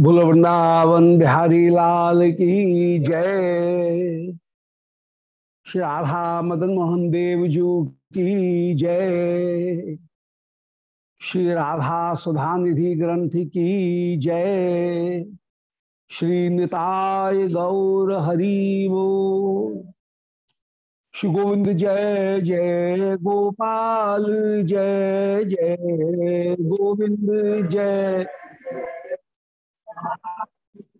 Bull Vrindavan Bihari लाल की जय। श्री राधा मदन मोहन देव जू की जय। श्री राधा सुधा निधि ग्रंथ की जय। श्री निताय गौर हरिवो। श्री गोविंद जय जय गोपाल, जय जय गोविंद, जय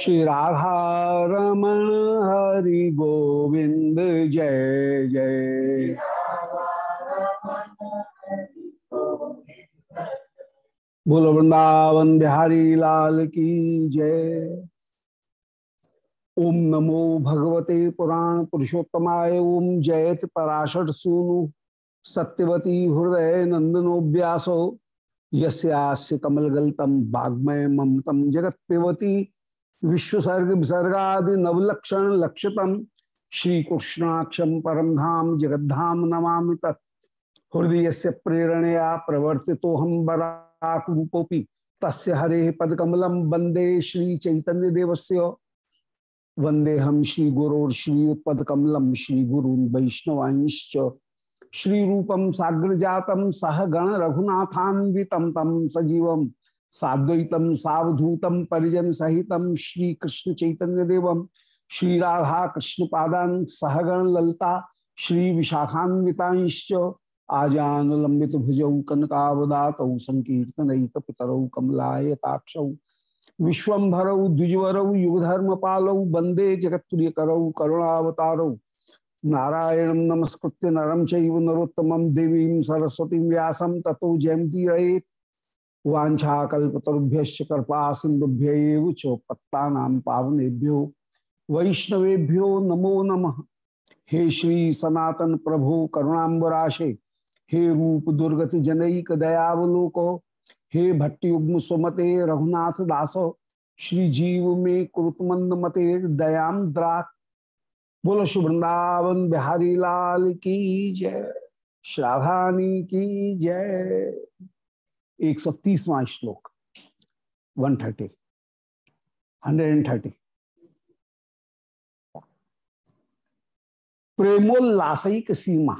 श्री राधा रमण हरि गोविंद, जय जय। बोल, वृंदावन बिहारी लाल की जय। ओम नमो भगवते पुराण पुरुषोत्तमाय, ओम जयत पराशर सूनु। सत्यवती हृदय नंदनो व्यासो। यस्यास्य कमलगल्तम वाग्मय ममतम जगत पिबती विश्वसर्ग विसर्गादि नवलक्षण लक्षतम श्री कृष्णाक्षम परम धाम जगद्धाम नमामि तत्। हृदय से प्रेरणया प्रवर्तितो हम बराक रूपोपि तस्य हरे पदकमलम वंदे श्री चैतन्य देवस्य वंदे हम श्री गुरोर श्री पदकमलम श्री गुरु वैष्णवांश्च। श्री रूपम साग्र जातम सह गण रघुनाथान्वितम तम सजीवम। साद्वैतम सावधूतम परिजन सहितम श्री कृष्ण चैतन्य देवम श्री राधा कृष्ण पादान सहगण ललता श्री विशाखान्विताश्च आजान लंबित भुजौ कनकावदात संकीर्तन पितरौ कमलायताक्षौ, विश्वभरौ द्विजवरौ युगधर्म पालौ वंदे जगत्प्रियकरौ करुणावतारौ, नारायण नमस्कृत्य नरम चैव नरोत्तमं देवीं सरस्वती व्यासं ततो जयंती रहेत वाछाकल्पतरुभ्य कृपा सिंधुभ्य च पत्ता पावनेभ्यो। वैष्णवेभ्यो नमो नमः। हे श्री सनातन प्रभु करुणाबराशे हे रूप दुर्गति जनईक दयावलोको। हे भट्टुग्म सुमते रघुनाथ दासो। श्री जीव में मते दयाम द्राक। बोलो शुभृंदावन बिहारी लाल की जय। श्राधानी की जय। एक सौ तीसवा श्लोक one thirty hundred and thirty प्रेमोल्लासिक सीमा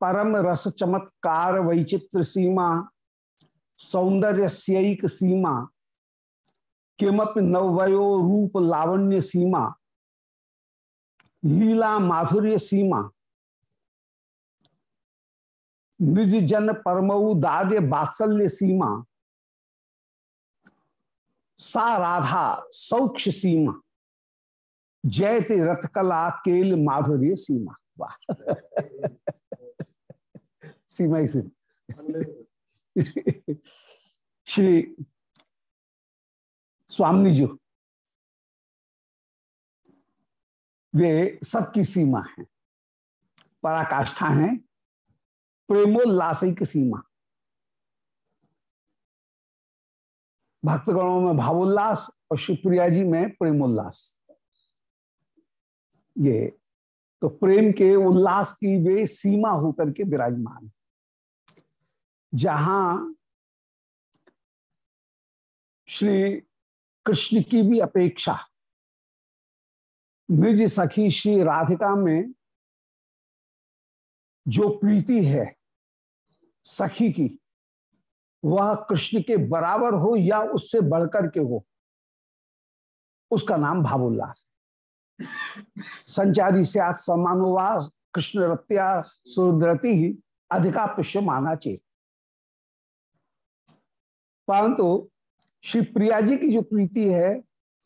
परम रस चमत्कार वैचित्र सीमा सौंदर्य सीमा किमप नवयो रूप लावण्य सीमा लीला माधुर्य सीमा निज जन परमऊ दार्य बात्सल्य सीमा। सा राधा सौक्ष सीमा। जयति रथकला केल माधुर्य सीमा। वाह। सीमा ही सीमा। श्री स्वामी जी, वे सबकी सीमा है, पराकाष्ठा है प्रेमोल्लासिक सीमा भक्तगणों में भावोल्लास और शिवप्रिया जी में प्रेमोल्लास। ये तो प्रेम के उल्लास की वे सीमा होकर के विराजमान जहाँ श्री कृष्ण की भी अपेक्षा निज सखी श्री राधिका में जो प्रीति है सखी की। वह कृष्ण के बराबर हो या उससे बढ़कर के हो, उसका नाम भावोल्लास संचारी से आज समानुवास कृष्ण रत्या सुरद्रति ही अधिका पुष्य माना चेत। परंतु श्री प्रिया जी की जो प्रीति है,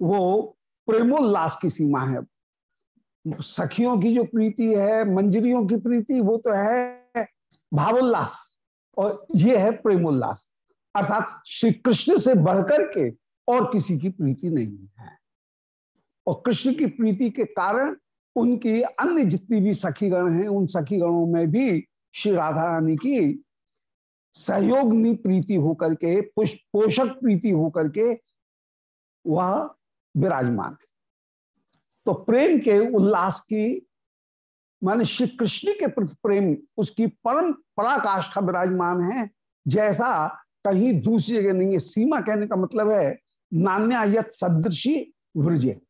वो प्रेमोल्लास की सीमा है। सखियों की जो प्रीति है, मंजरियों की प्रीति, वो तो है भावोल्लास। और ये है प्रेमोल्लास। अर्थात श्री कृष्ण से बढ़कर के और किसी की प्रीति नहीं है। और कृष्ण की प्रीति के कारण उनकी अन्य जितनी भी सखी गण हैं, उन सखी गणों में भी श्री राधा रानी की सहयोग प्रीति होकर के पोषक प्रीति होकर के वह विराजमान है। तो प्रेम के उल्लास की माने श्री कृष्ण के प्रति प्रेम, उसकी परम पराकाष्ठा विराजमान है। जैसा कहीं दूसरी जगह नहीं है, सीमा कहने का मतलब है नान्यायत सदृशी वृजे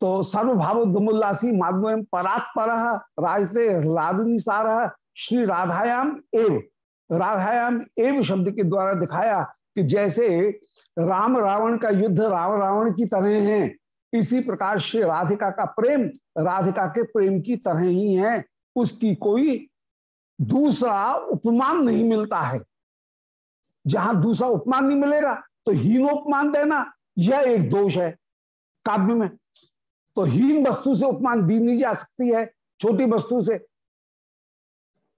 तो सर्वभाव दुमुल्लासी माधव परात पर राजते लादनी सार, श्री राधायाम एव। राधायाम एव शब्द के द्वारा दिखाया कि जैसे राम रावण का युद्ध राम रावण की तरह है इसी प्रकार से राधिका का प्रेम, राधिका के प्रेम की तरह ही है। उसकी कोई दूसरा उपमान नहीं मिलता है। जहाँ दूसरा उपमान नहीं मिलेगा तो हीनोपमान देना, यह एक दोष है काव्य में। तो हीन वस्तु से उपमान दी नहीं जा सकती है, छोटी वस्तु से।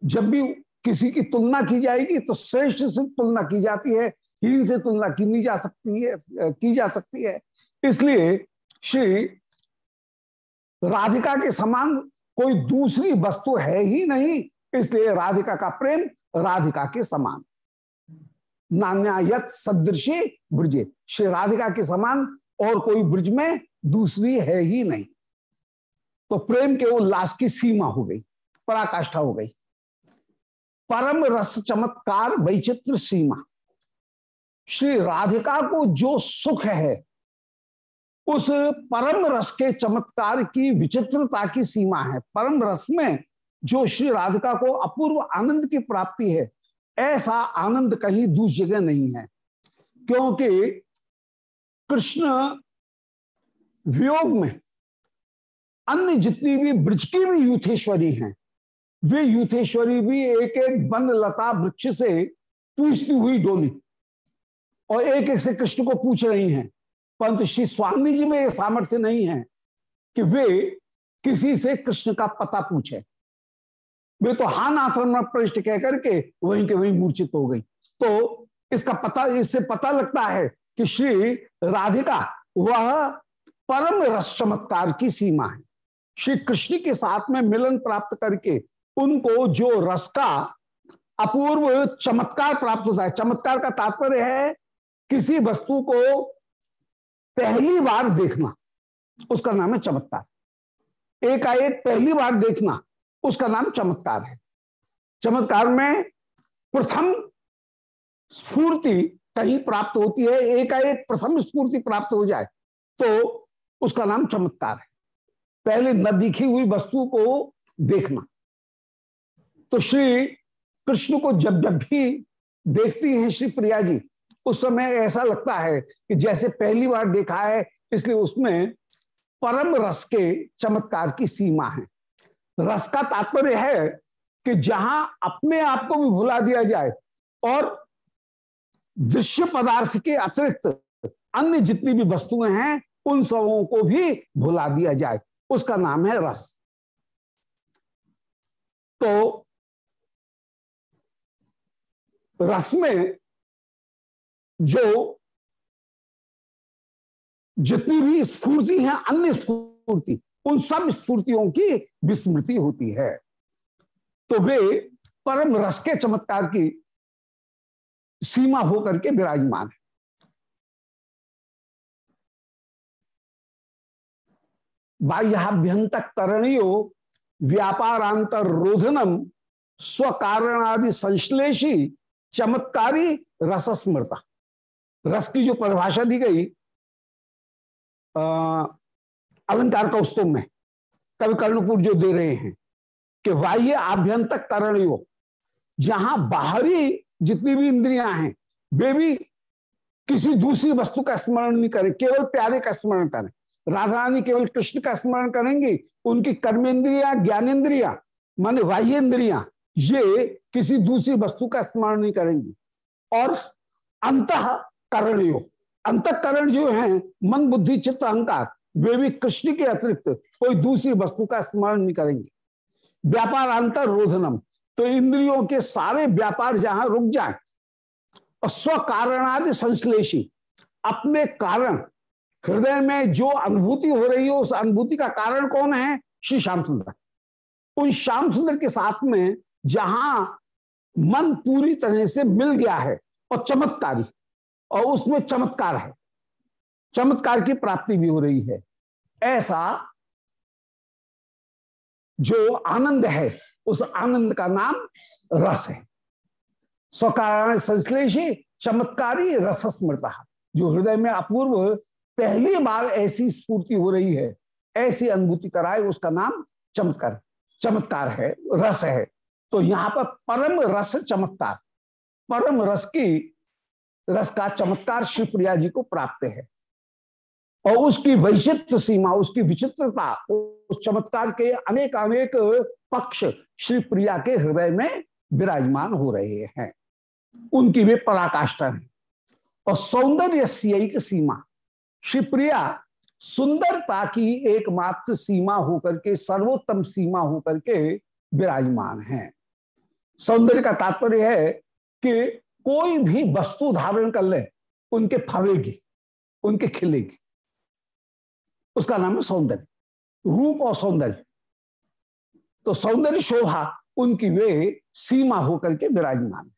जब भी किसी की तुलना की जाएगी तो श्रेष्ठ से तुलना की जाती है, हीन से तुलना की नहीं जा सकती है, की जा सकती है। इसलिए श्री राधिका के समान कोई दूसरी वस्तु है ही नहीं, इसलिए राधिका का प्रेम राधिका के समान। नान्यायत सदृशी ब्रजे। श्री राधिका के समान और कोई ब्रज में दूसरी है ही नहीं। तो प्रेम के उल्लास की सीमा हो गई, पराकाष्ठा हो गई। परम रस चमत्कार, वैचित्र सीमा। श्री राधिका को जो सुख है उस परम रस के चमत्कार की विचित्रता की सीमा है। परम रस में जो श्री राधिका को अपूर्व आनंद की प्राप्ति है, ऐसा आनंद कहीं दूसरी जगह नहीं है। क्योंकि कृष्ण वियोग में अन्य जितनी भी ब्रज की भी यूथेश्वरी हैं, वे यूथेश्वरी भी एक एक बंद लता वृक्ष से पूछती हुई डोली और एक एक से कृष्ण को पूछ रही हैं। परंतु श्री स्वामी जी में यह सामर्थ्य नहीं है कि वे किसी से कृष्ण का पता पूछे। वे तो हान आश्रम प्रविष्ट कह करके वहीं के वहीं मूर्छित हो गई। तो इसका पता, इससे पता लगता है कि श्री राधिका, वह परम रस चमत्कार की सीमा है। श्री कृष्ण के साथ में मिलन प्राप्त करके उनको जो रस का अपूर्व चमत्कार प्राप्त होता है, चमत्कार का तात्पर्य है, किसी वस्तु को पहली बार देखना, उसका नाम है चमत्कार। एकाएक पहली बार देखना, उसका नाम चमत्कार है। चमत्कार में प्रथम स्फूर्ति कहीं प्राप्त होती है, एकाएक प्रथम स्फूर्ति प्राप्त हो जाए तो उसका नाम चमत्कार है। पहले न दिखी हुई वस्तु को देखना। तो श्री कृष्ण को जब जब भी देखती हैं श्री प्रिया जी उस समय ऐसा लगता है कि जैसे पहली बार देखा है, इसलिए उसमें परम रस के चमत्कार की सीमा है। रस का तात्पर्य है कि जहाँ अपने आप को भी भुला दिया जाए और दृश्य पदार्थ के अतिरिक्त अन्य जितनी भी वस्तुएँ हैं, उन सबों को भी भुला दिया जाए। उसका नाम है रस। तो रस में जो जितनी भी स्फूर्ति है, अन्य स्फूर्ति, उन सब स्फूर्तियों की विस्मृति होती है। तो वे परम रस के चमत्कार की सीमा होकर के विराजमान है। बाह्याभ्यंत करणियो व्यापारांतर रोधनम स्वकारणादि संश्लेषी चमत्कारी रसस्मृता। रस की जो परिभाषा दी गई अलंकार कौस्तुभ में, कवि कर्णपुर जो दे रहे हैं, कि बाह्य आभ्यंतक करण योग जहाँ बाहरी जितनी भी इंद्रियाँ हैं, वे भी किसी दूसरी वस्तु का स्मरण नहीं करें, केवल प्यारे का स्मरण करें। राधा रानी केवल कृष्ण का स्मरण करेंगी, उनकी कर्मेंद्रिया ज्ञानेन्द्रिया माने इंद्रिया ये किसी दूसरी वस्तु का स्मरण नहीं करेंगी। और अंत करण योग अंतकरण जो है, मन, बुद्धि, चित्त, अहंकार। वे भी कृष्ण के अतिरिक्त कोई दूसरी वस्तु का स्मरण नहीं करेंगे। व्यापार अंतर रोधनम तो इंद्रियों के सारे व्यापार जहाँ रुक जाए, और स्व संश्लेषी, अपने कारण, हृदय में जो अनुभूति हो रही है, उस अनुभूति का कारण कौन है? श्री श्याम सुंदर उन श्याम सुंदर के साथ में जहाँ मन पूरी तरह से मिल गया है और चमत्कारी। और उसमें चमत्कार है। चमत्कार की प्राप्ति भी हो रही है। ऐसा जो आनंद है, उस आनंद का नाम रस है। स्वकारण संश्लेषी चमत्कारी रस स्मृता जो हृदय में अपूर्व पहली बार ऐसी स्फूर्ति हो रही है, ऐसी अनुभूति कराए, उसका नाम चमत्कार चमत्कार है, रस है। तो यहाँ पर परम रस चमत्कार, परम रस की रस का चमत्कार श्री प्रिया जी को प्राप्त है। और उसकी वैचित्र सीमा, उसकी विचित्रता, उस चमत्कार के अनेक अनेक पक्ष श्री प्रिया के हृदय में विराजमान हो रहे हैं। उनकी वे पराकाष्ठा है। और सौंदर्य की सीमा, श्री प्रिया सुंदरता की एकमात्र सीमा होकर के, सर्वोत्तम सीमा होकर के विराजमान है। सौंदर्य का तात्पर्य है कि कोई भी वस्तु धारण कर ले, उनके फवेगी, उनके खिलेगी। उसका नाम है सौंदर्य, रूप और सौंदर्य। तो सौंदर्य शोभा, उनकी वे सीमा होकर के विराजमान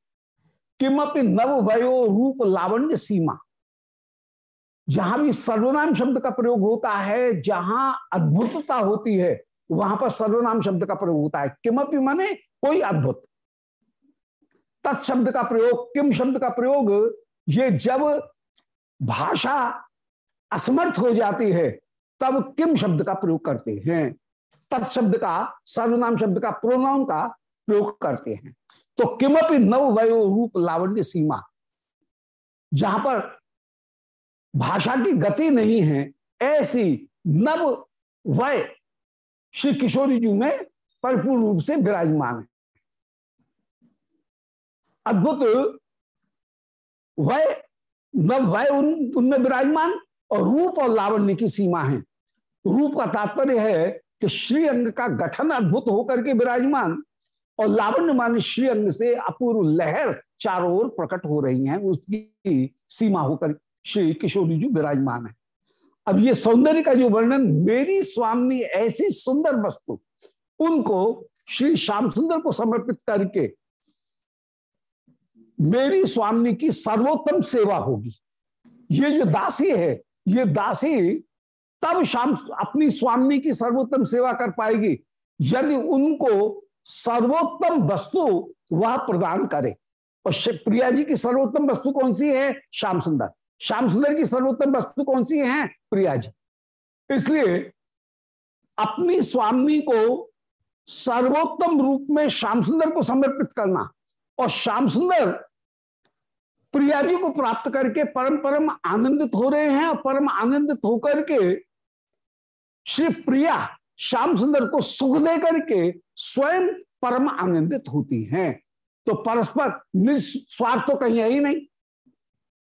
किमपि नव वयो रूप लावण्य सीमा। जहाँ भी सर्वनाम शब्द का प्रयोग होता है, जहाँ अद्भुतता होती है, वहाँ पर सर्वनाम शब्द का प्रयोग होता है। किमपि माने कोई अद्भुत। तत्शब्द का प्रयोग, किम शब्द का प्रयोग, ये जब भाषा असमर्थ हो जाती है, तब किम शब्द का प्रयोग करते हैं? तत्शब्द का, सर्वनाम शब्द का, प्रोनाम का प्रयोग करते हैं। तो किमपि नव वयो रूप लावण्य सीमा, जहाँ पर भाषा की गति नहीं है, ऐसी नव वय श्री किशोरी जी में परिपूर्ण रूप से विराजमान है। अद्भुत। वय वय उन उनमें विराजमान और रूप और लावण्य की सीमा है। रूप का तात्पर्य है कि श्री अंग का गठन अद्भुत होकर के विराजमान और लावण्य मान श्री अंग से अपूर्व लहर चारों ओर प्रकट हो रही हैं। उसकी सीमा होकर श्री किशोरी जी विराजमान है। अब ये सौंदर्य का जो वर्णन, मेरी स्वामी ऐसी सुंदर वस्तु, उनको श्री श्याम सुंदर को समर्पित करके मेरी स्वामी की सर्वोत्तम सेवा होगी। ये जो दासी है, ये दासी तब शाम, अपनी स्वामी की सर्वोत्तम सेवा कर पाएगी, यदि उनको सर्वोत्तम वस्तु वह प्रदान करे। और प्रिया जी की सर्वोत्तम वस्तु कौन सी है? श्याम सुंदर। श्याम सुंदर की सर्वोत्तम वस्तु कौन सी है? प्रिया जी। इसलिए अपनी स्वामी को सर्वोत्तम रूप में श्याम सुंदर को समर्पित करना और श्याम सुंदर प्रिया जी को प्राप्त करके परम परम आनंदित हो रहे हैं और परम आनंदित होकर के श्री प्रिया श्याम सुंदर को सुख दे करके स्वयं परम आनंदित होती हैं। तो परस्पर निस्वार्थ तो कहीं है ही नहीं।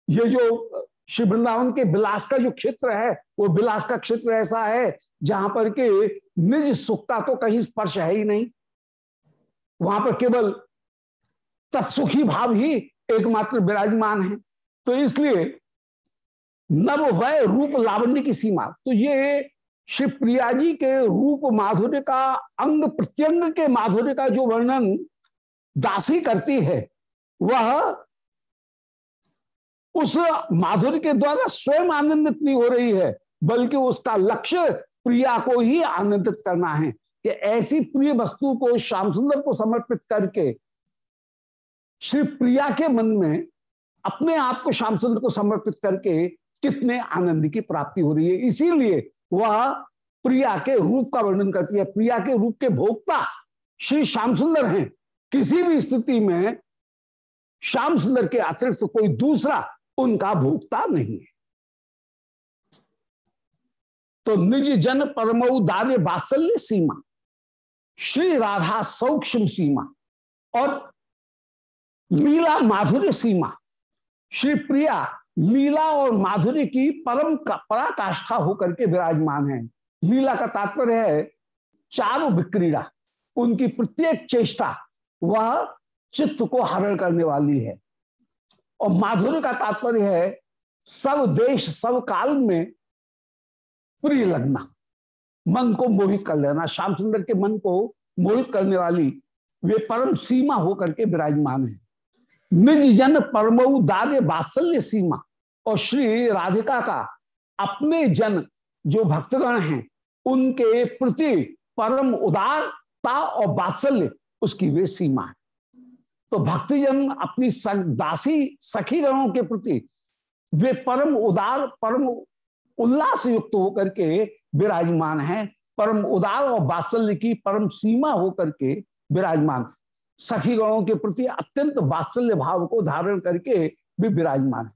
ये जो श्री वृंदावन के विलास का जो क्षेत्र है, वो विलास का क्षेत्र ऐसा है जहाँ पर के निज सुख का तो कहीं स्पर्श है ही नहीं। वहाँ पर केवल तत्सुखी भाव ही एकमात्र विराजमान है। तो इसलिए नव वय रूप लावण्य की सीमा। तो ये श्री प्रिया जी के रूप माधुर्य का अंग, प्रत्यंग के माधुर्य का जो वर्णन दासी करती है, वह उस माधुर्य के द्वारा स्वयं आनंदित नहीं हो रही है, बल्कि उसका लक्ष्य प्रिया को ही आनंदित करना है कि ऐसी प्रिय वस्तु को श्याम सुंदर को समर्पित करके श्री प्रिया के मन में अपने आप को श्याम सुंदर को समर्पित करके कितने आनंद की प्राप्ति हो रही है। इसीलिए वह प्रिया के रूप का वर्णन करती है। प्रिया के रूप के भोक्ता श्री श्याम सुंदर हैं। किसी भी स्थिति में श्याम सुंदर के अतिरिक्त तो कोई दूसरा उनका भोक्ता नहीं है। तो निज जन परमऊ दार्य बात्सल्य सीमा, श्री राधा सौक्ष्म सीमा और लीला माधुर्य सीमा। श्री प्रिया लीला और माधुर्य की परम पराकाष्ठा होकर के विराजमान है। लीला का तात्पर्य है चारों विक्रीड़ा। उनकी प्रत्येक चेष्टा वह चित्त को हरण करने वाली है। और माधुर्य का तात्पर्य है सब देश, सब काल में प्रिय लगना। मन को मोहित कर लेना। श्याम सुंदर के मन को मोहित करने वाली वे परम सीमा होकर के विराजमान है। निज जन परमऊ दार्य सीमा। और श्री राधिका का अपने जन जो भक्तगण हैं, उनके प्रति परम उदारता और बात्सल्य उसकी वे सीमा है। तो भक्तजन अपनी दासी सखी गणों के प्रति वे परम उदार, परम उल्लास युक्त होकर के विराजमान है। परम उदार और बात्सल्य की परम सीमा होकर के विराजमान। सखी गणों के प्रति अत्यंत वात्सल्य भाव को धारण करके भी विराजमान है।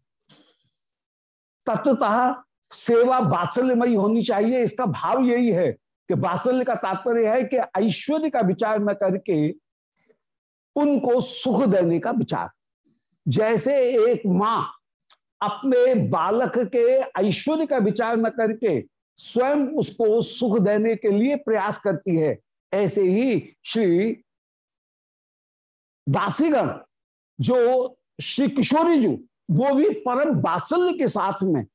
तत्वतः सेवा बात्सल्यमयी होनी चाहिए, इसका भाव यही है कि बात्सल्य का तात्पर्य है कि ऐश्वर्य का विचार न करके उनको सुख देने का विचार। जैसे एक माँ अपने बालक के ऐश्वर्य का विचार न करके स्वयं उसको सुख देने के लिए प्रयास करती है, ऐसे ही श्री दासीगण, जो श्री किशोरी जी, वो भी परम बात्सल्य के साथ में,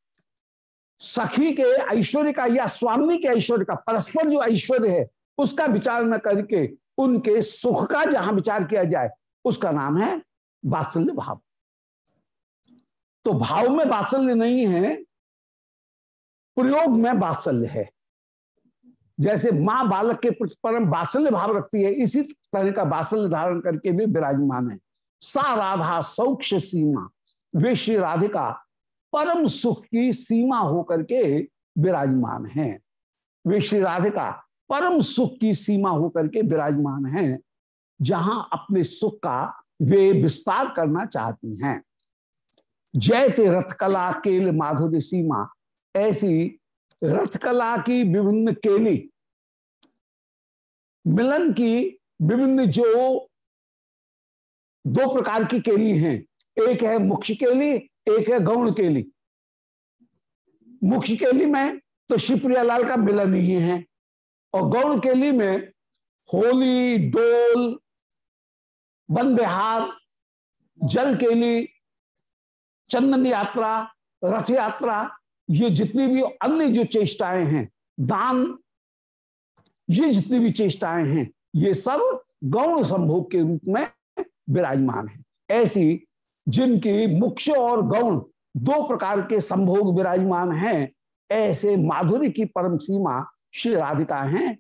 सखी के ऐश्वर्य का या स्वामी के ऐश्वर्य का, परस्पर जो ऐश्वर्य है, उसका विचार न करके, उनके सुख का जहाँ विचार किया जाए, उसका नाम है बात्सल्य भाव। तो भाव में बात्सल्य नहीं है, प्रयोग में बात्सल्य है। जैसे माँ बालक के परम बात्सल्य भाव रखती है, इसी तरह का बात्सल्य धारण करके भी विराजमान है। सा राधा सौक्ष सीमा, वे श्री राधिका परम सुख की सीमा होकर के विराजमान है। वे श्री राधिका परम सुख की सीमा होकर के विराजमान है, जहाँ अपने सुख का वे विस्तार करना चाहती हैं। जयते रथकला केल माधुर्य सीमा, ऐसी रथकला की विभिन्न केली। मिलन की विभिन्न जो दो प्रकार की केली हैं। एक है मुख्य केली, एक है गौण केली। मुख्य केली में तो शिवप्रियालाल का मिलन ही है और गौण केली में होली, डोल वन बिहार जल केली, चंदन यात्रा, रथ यात्रा ये जितनी भी अन्य जो चेष्टाएँ हैं, दान, ये जितनी भी चेष्टाएँ हैं, ये सब गौण संभोग के रूप में विराजमान है। ऐसी जिनकी मुख्य और गौण दो प्रकार के संभोग विराजमान हैं, ऐसे माधुरी की परम सीमा श्री राधिका हैं,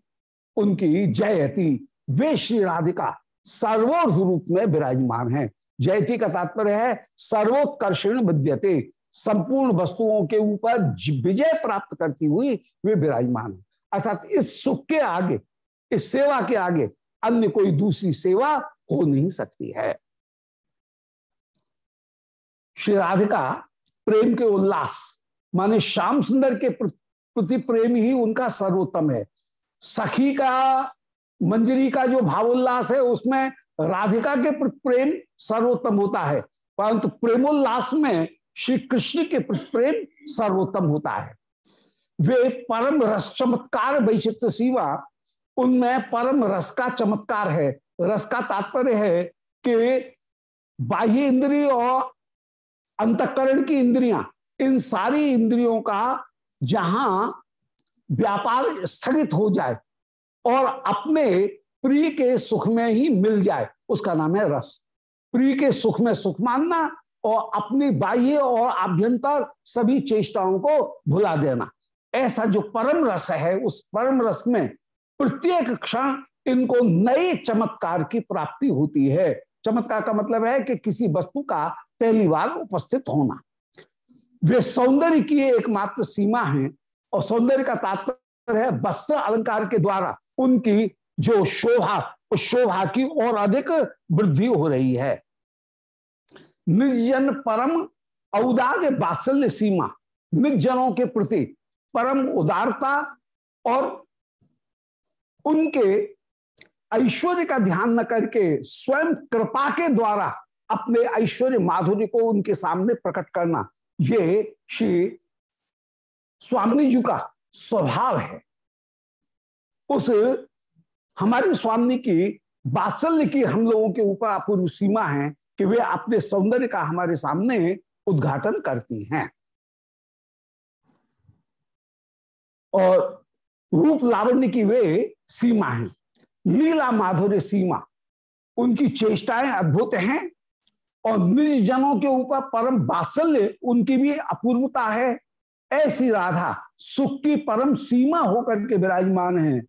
उनकी जयती वे श्री राधिका सर्वोर्ध रूप में विराजमान है। जयती का तात्पर्य है, सर्वोत्कर्षण विद्यते संपूर्ण वस्तुओं के ऊपर विजय प्राप्त करती हुई वे विराजमान है। अर्थात इस सुख के आगे, इस सेवा के आगे अन्य कोई दूसरी सेवा हो नहीं सकती है। श्री राधिका प्रेम के उल्लास, माने श्याम सुंदर के प्रति प्रेम ही उनका सर्वोत्तम है। सखी का, मंजरी का जो भावोल्लास है, उसमें राधिका के प्रति प्रेम सर्वोत्तम होता है। परंतु प्रेमोल्लास में श्री कृष्ण के प्रेम सर्वोत्तम होता है। वे परम रस चमत्कार वैचित्र सीवा उनमें परम रस का चमत्कार है। रस का तात्पर्य है कि बाह्य इंद्रिय और अंतकरण की इंद्रियाँ, इन सारी इंद्रियों का जहाँ व्यापार स्थगित हो जाए और अपने प्रिय के सुख में ही मिल जाए, उसका नाम है रस। प्रिय के सुख में सुख मानना और अपनी बाह्य और आभ्यंतर सभी चेष्टाओं को भुला देना। ऐसा जो परम रस है, उस परम रस में प्रत्येक क्षण इनको नए चमत्कार की प्राप्ति होती है। चमत्कार का मतलब है कि किसी वस्तु का पहली बार उपस्थित होना। वे सौंदर्य की एकमात्र सीमा है और सौंदर्य का तात्पर्य है वस्त्र अलंकार के द्वारा उनकी जो शोभा, उस शोभा की और अधिक वृद्धि हो रही है। निर्जन परम औदाग बात्सल्य सीमा, निर्जनों के प्रति परम उदारता और उनके ऐश्वर्य का ध्यान न करके स्वयं कृपा के द्वारा अपने ऐश्वर्य माधुर्य को उनके सामने प्रकट करना, ये श्री स्वामी जी का स्वभाव है। उस हमारी स्वामी की बात्सल्य की हम लोगों के ऊपर अपूर्व सीमा है कि वे अपने सौंदर्य का हमारे सामने उद्घाटन करती हैं। और रूप लावण्य की वे सीमा है। लीला माधुर्य सीमा, उनकी चेष्टाएँ अद्भुत हैं और निज जनों के ऊपर परम बात्सल्य उनकी भी अपूर्वता है। ऐसी राधा सुख की परम सीमा होकर के विराजमान है।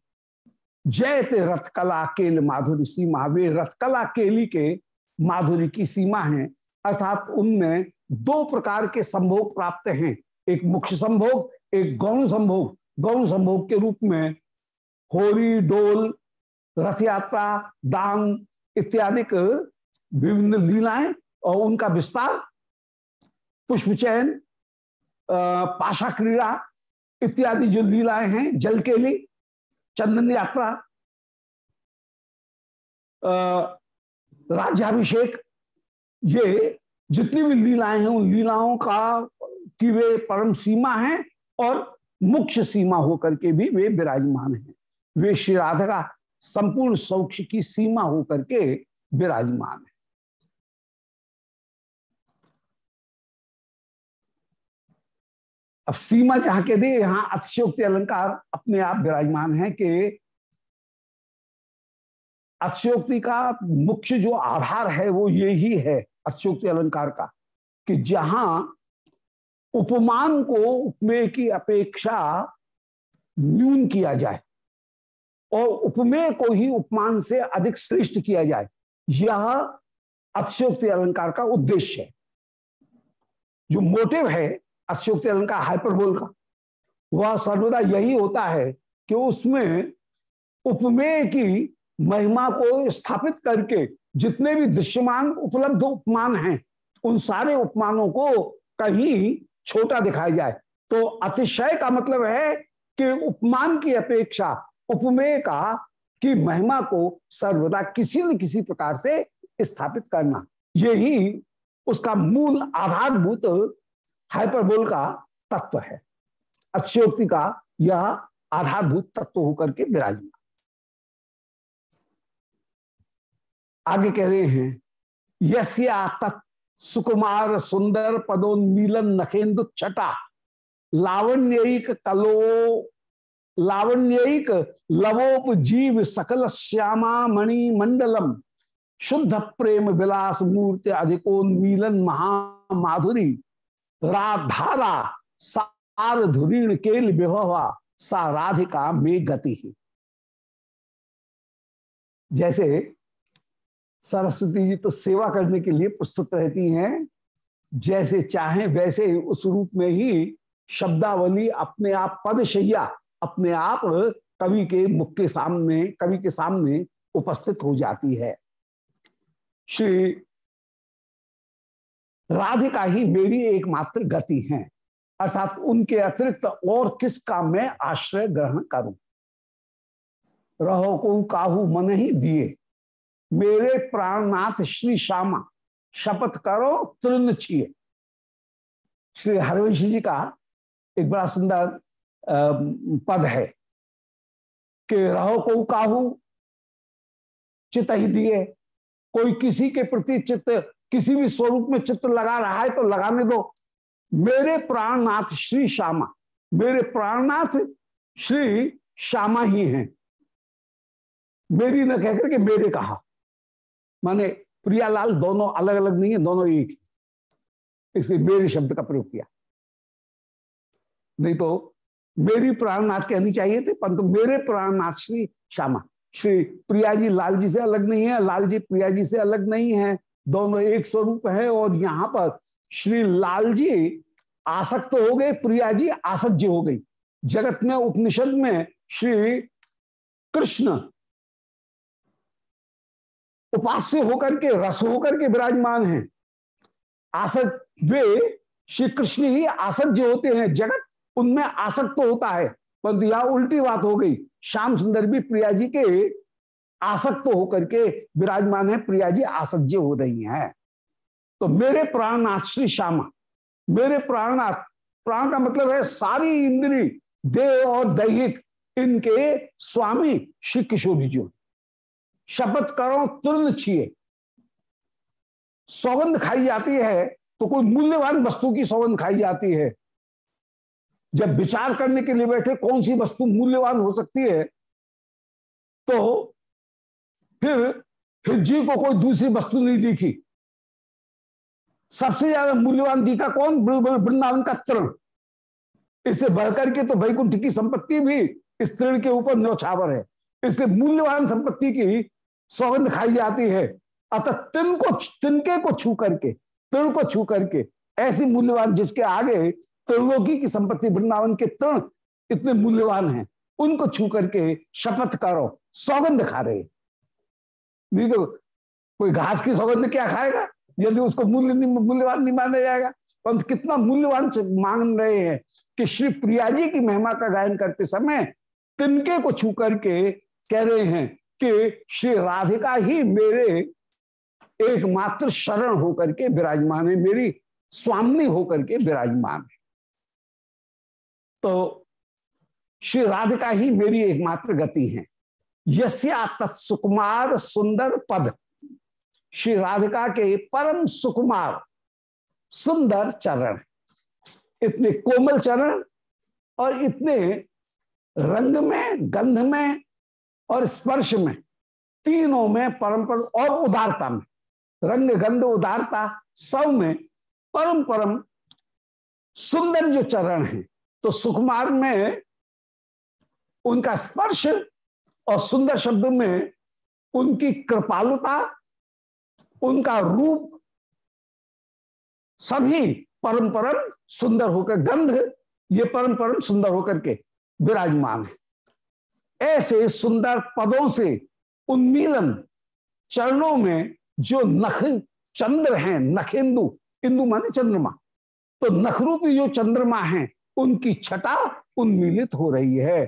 जयते रथकला केल माधुरी सीमा, वे रथकला केली के माधुरी की सीमा है। अर्थात उनमें दो प्रकार के संभोग प्राप्त हैं। एक मुख्य संभोग, एक गौण संभोग। गौण संभोग के रूप में होरी, डोल रथ यात्रा दान इत्यादि विभिन्न लीलाएँ और उनका विस्तार पुष्प चयन पाशा क्रीड़ा इत्यादि जो लीलाएँ हैं जल के लिए चंदन यात्रा राज्याभिषेक, ये जितनी भी लीलाएँ हैं, उन लीलाओं का की वे परम सीमा है और मुख्य सीमा होकर के भी वे विराजमान हैं। वे श्री राधा का संपूर्ण सौक्ष की सीमा होकर के विराजमान है। अब सीमा जहाँ के दे, यहाँ अतिशोक्ति अलंकार अपने आप विराजमान है कि अतिशोक्ति का मुख्य जो आधार है, वो ये ही अतिशोक्ति अलंकार का, कि जहाँ उपमान को उपमेय की अपेक्षा न्यून किया जाए और उपमेय को ही उपमान से अधिक श्रेष्ठ किया जाए, यह अतिशोक्ति अलंकार का उद्देश्य है। जो मोटिव है अतिशोक्ति अलंकार हाइपरबोल का, वह सर्वदा यही होता है कि उसमें उपमेय की महिमा को स्थापित करके जितने भी दृश्यमान उपलब्ध उपमान हैं, उन सारे उपमानों को कहीं छोटा दिखाया जाए। तो अतिशय का मतलब है कि उपमान की अपेक्षा, उपमेय का की महिमा को सर्वदा किसी न किसी प्रकार से स्थापित करना। यही उसका मूल आधारभूत हाइपरबोल का तत्व है। अक्षोक्ति का यह आधारभूत तत्व होकर के विराजमान। आगे कह रहे हैं, यस्या तत् सुकुमार सुंदर पदोन्मीलन नखेन्दु छटा, लावण्यिक कलो, लावण्यिक लवोप जीव सकल श्यामा मणि मंडलम, शुद्ध प्रेम विलास मूर्ति अधिकोन्मीलन महामाधुरी, राधारा सार धुरीण केल विभवा, सा राधिका में गति। जैसे सरस्वती जी तो सेवा करने के लिए प्रस्तुत रहती हैं। जैसे चाहें वैसे उस रूप में ही शब्दावली अपने आप पदशैया अपने आप कवि के मुख के सामने, कवि के सामने उपस्थित हो जाती है। श्री राधिका ही मेरी एकमात्र गति है। अर्थात उनके अतिरिक्त और किसका मैं आश्रय ग्रहण करूँ? रहो को काहू मन ही दिए। मेरे प्राणनाथ श्री श्यामा, शपथ करो, तृण छिए श्री हरवंश जी का एक बड़ा सुंदर पद है कि रहो को काहू चित ही दिए। कोई किसी के प्रति चित्त, किसी भी स्वरूप में चित्त लगा रहा है तो लगाने दो। मेरे प्राणनाथ श्री श्यामा, मेरे प्राणनाथ श्री श्यामा ही हैं। मेरी न कहकर के मेरे कहा। माने प्रियालाल दोनों अलग अलग नहीं है, दोनों एक ही। इसलिए मेरे शब्द का प्रयोग किया। नहीं तो मेरी प्राणनाथ कहनी चाहिए थे, परंतु मेरे प्राणनाथ श्री श्यामा, श्री प्रिया जी लाल जी से अलग नहीं है लाल जी प्रिया जी से अलग नहीं है, दोनों एक स्वरूप है और यहाँ पर श्री लाल जी आसक्त हो गए प्रिया जी आसज्य हो गई। जगत में, उपनिषद में श्री कृष्ण उपास्य होकर के, रस होकर के विराजमान हैं। आसत वे श्री कृष्ण ही आसज्य होते हैं, जगत उनमें आसक्त तो होता है, परंतु यह उल्टी बात हो गई। श्याम सुंदर भी प्रिया जी के आसक्त तो होकर के विराजमान है, प्रिया जी आसज्य हो रही हैं। तो मेरे प्राणनाथ, श्री श्यामा, मेरे प्राणनाथ, प्राण का मतलब है सारी इंद्री, देह और दैहिक, इनके स्वामी श्री किशोरी जी। शपथ करो, तुरंत छिए। सौगंध खाई जाती है तो कोई मूल्यवान वस्तु की सौगंध खाई जाती है। जब विचार करने के लिए बैठे कौन सी वस्तु मूल्यवान हो सकती है? तो फिर फिर जी को कोई दूसरी वस्तु नहीं दिखी। सबसे ज़्यादा मूल्यवान दिखा कौन? वृंदावन का तृण। इससे बढ़कर के तो वैकुंठ की संपत्ति भी इस तृण के ऊपर न्यौछावर है। इसलिए मूल्यवान संपत्ति की सौगंध खाई जाती है। अतः तिन को तिनके को छू करके, तृण को छू करके, ऐसी मूल्यवान जिसके आगे त्रिलोकी की संपत्ति, वृंदावन के तृण इतने मूल्यवान हैं, उनको छू करके शपथ करो, सौगंध खा रहे नहीं तो कोई घास की सौगंध क्या खाएगा? यदि उसको मूल्य मूल्यवान नहीं माना जाएगा। परंतु कितना मूल्यवान मांग रहे हैं कि श्री प्रिया जी की महिमा का गायन करते समय तिनके को छू करके कह रहे हैं कि श्री राधिका ही मेरे एकमात्र शरण होकर के विराजमान है, मेरी स्वामी होकर के विराजमान है। तो श्री राधिका ही मेरी एकमात्र गति है। यस्या तत्सुकुमार सुंदर पद। श्री राधिका के परम सुकुमार सुंदर चरण। इतने कोमल चरण और इतने रंग में, गंध में और स्पर्श में, तीनों में परम परम और उदारता में। रंग, गंध, उदारता, सब में परम परम सुंदर जो चरण है तो सुकुमार में उनका स्पर्श और सुंदर शब्द में उनकी कृपालुता, उनका रूप, सभी परम परम सुंदर होकर, गंध, ये परम परम सुंदर होकर के विराजमान है। ऐसे सुंदर पदों से, उन्मीलन चरणों में जो नख, चंद्र हैं, नखेंदु, इंदु माने चंद्रमा तो नखरूपी जो चंद्रमा हैं, उनकी छटा उन्मीलित हो रही है।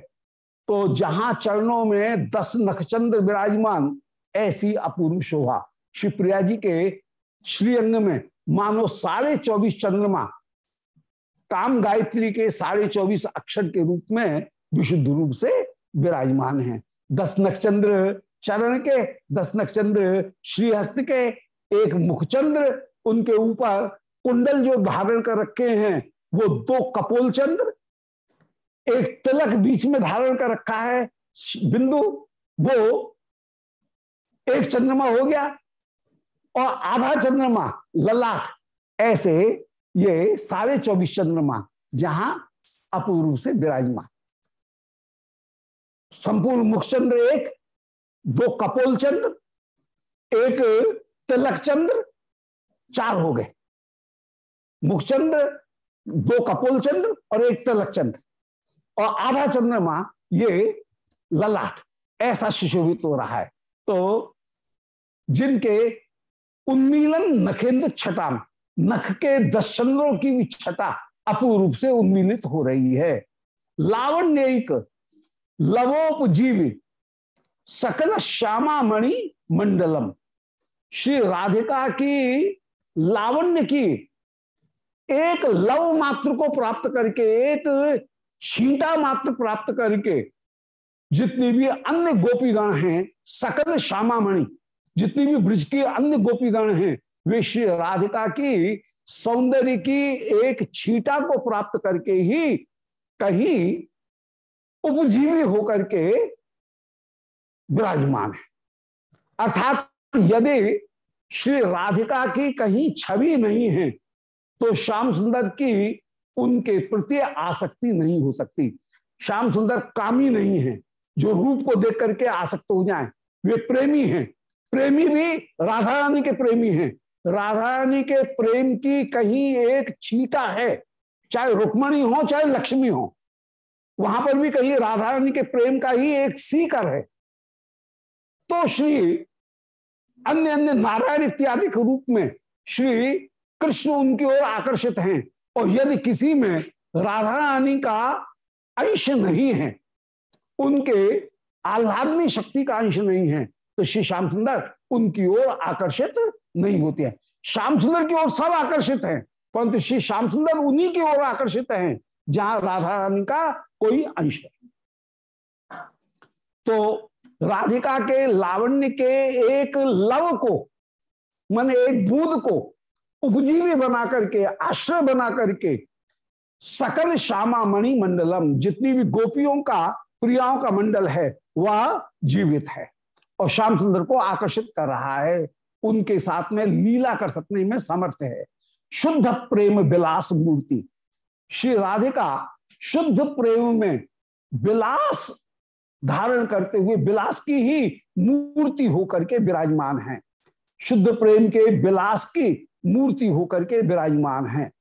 तो जहाँ चरणों में दस नखचंद्र विराजमान, ऐसी अपूर्व शोभा। शिवप्रिया जी के श्रीअंग में मानो साढ़े चौबीस चंद्रमा, काम गायत्री के साढ़े चौबीस अक्षर के रूप में विशुद्ध रूप से विराजमान हैं। दस नक्षचंद्र चरण के, दस नक्षचंद्र श्रीहस्त के, एक मुखचंद्र उनके ऊपर कुंडल जो धारण कर रखे हैं, वो दो कपोल चंद्र एक तिलक बीच में धारण कर रखा है, बिंदु, वो एक चंद्रमा हो गया और आधा चंद्रमा, ललाट, ऐसे ये साढ़े चौबीस चंद्रमा जहाँ अपूर्व से विराजमान। संपूर्ण मुखचंद्र एक, दो कपोल चंद्र एक तिलक चंद्र चार हो गए। मुखचंद्र, दो कपोल चंद्र और एक तिलक चंद्र और आधा चंद्रमा ये ललाट, ऐसा सुशोभित हो रहा है। तो जिनके उन्मीलन नखेंद्र छटा नख के दस चंद्रों की भी छटा अपूर्व से उन्मीलित हो रही है। लावण्यिक लवोपजीवी सकल श्यामा मणि मंडलम। श्री राधिका की, लावण्य की एक लव मात्र को प्राप्त करके, एक छींटा मात्र प्राप्त करके, जितनी भी अन्य गोपीगण हैं, सकल श्यामा मणि जितनी भी ब्रज की अन्य गोपीगण हैं, वे श्री राधिका की, सौंदर्य की एक छीटा को प्राप्त करके ही कहीं उपजीवी होकर के विराजमान है। अर्थात यदि श्री राधिका की कहीं छवि नहीं है तो श्याम सुंदर की उनके प्रति आसक्ति नहीं हो सकती। श्याम सुंदर कामी नहीं है, जो रूप को देख करके आसक्त हो जाए, वे प्रेमी हैं। प्रेमी भी राधा रानी के प्रेमी हैं। राधा रानी के प्रेम की कहीं एक छीटा है, चाहे रुक्मणी हो, चाहे लक्ष्मी हो। वहाँ पर भी कहीं राधा रानी के प्रेम का ही एक सीकर है। तो श्री अन्य अन्य नारायण इत्यादि के रूप में श्री कृष्ण उनकी ओर आकर्षित हैं और यदि किसी में राधा रानी का अंश नहीं है, उनके आह्लादनी शक्ति का अंश नहीं है तो श्री श्याम सुंदर उनकी ओर आकर्षित नहीं होते हैं। श्याम सुंदर की ओर सब आकर्षित हैं, परंतु श्री श्याम सुंदर उन्हीं की ओर आकर्षित हैं, जहाँ राधा रानी का कोई अंश है। तो राधिका के, लावण्य के एक लव को, मन एक बूंद को उपजीवी बना करके, आश्रय बना करके, सकल श्यामा मणि मंडलम, जितनी भी गोपियों का, प्रियाओं का मंडल है, वह जीवित है। और श्याम सुंदर को आकर्षित कर रहा है। उनके साथ में लीला कर सकने में समर्थ है। शुद्ध प्रेम विलास मूर्ति। श्री राधिका शुद्ध प्रेम में विलास धारण करते हुए विलास की ही मूर्ति होकर के विराजमान है। शुद्ध प्रेम के विलास की मूर्ति होकर के विराजमान है।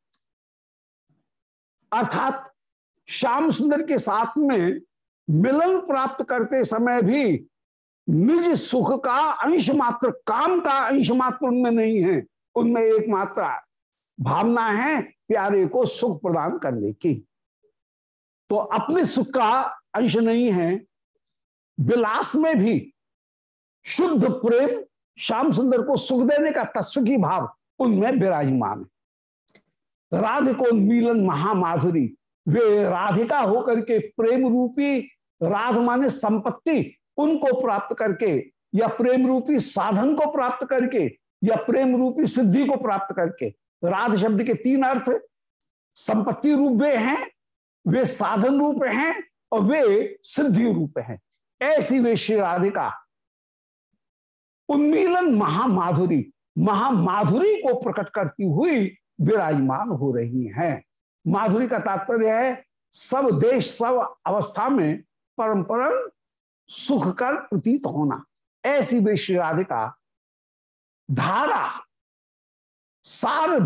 अर्थात श्याम सुंदर के साथ में मिलन प्राप्त करते समय भी निज सुख का अंश मात्र, काम का अंश मात्र उनमें नहीं है। उनमें एक एकमात्र भावना है प्यारे को सुख प्रदान करने की। तो अपने सुख का अंश नहीं है। विलास में भी शुद्ध प्रेम, श्याम सुंदर को सुख देने का तत्व भाव, उनमें विराजमान है। राधिको मिलन महामाधुरी, वे राधिका होकर के प्रेम रूपी राध माने संपत्ति उनको प्राप्त करके, या प्रेम रूपी साधन को प्राप्त करके, या प्रेम रूपी सिद्धि को प्राप्त करके। राध शब्द के तीन अर्थ, संपत्ति रूप वे हैं वे साधन रूप हैं और वे सिद्धि रूप हैं। ऐसी वे श्री राधिका, उन्मीलन महामाधुरी महामाधुरी को प्रकट करती हुई विराजमान हो रही हैं। माधुरी का तात्पर्य है, सब देश, सब अवस्था में परम सुख कर प्रतीत होना। ऐसी वे श्री राधिका, धारा सार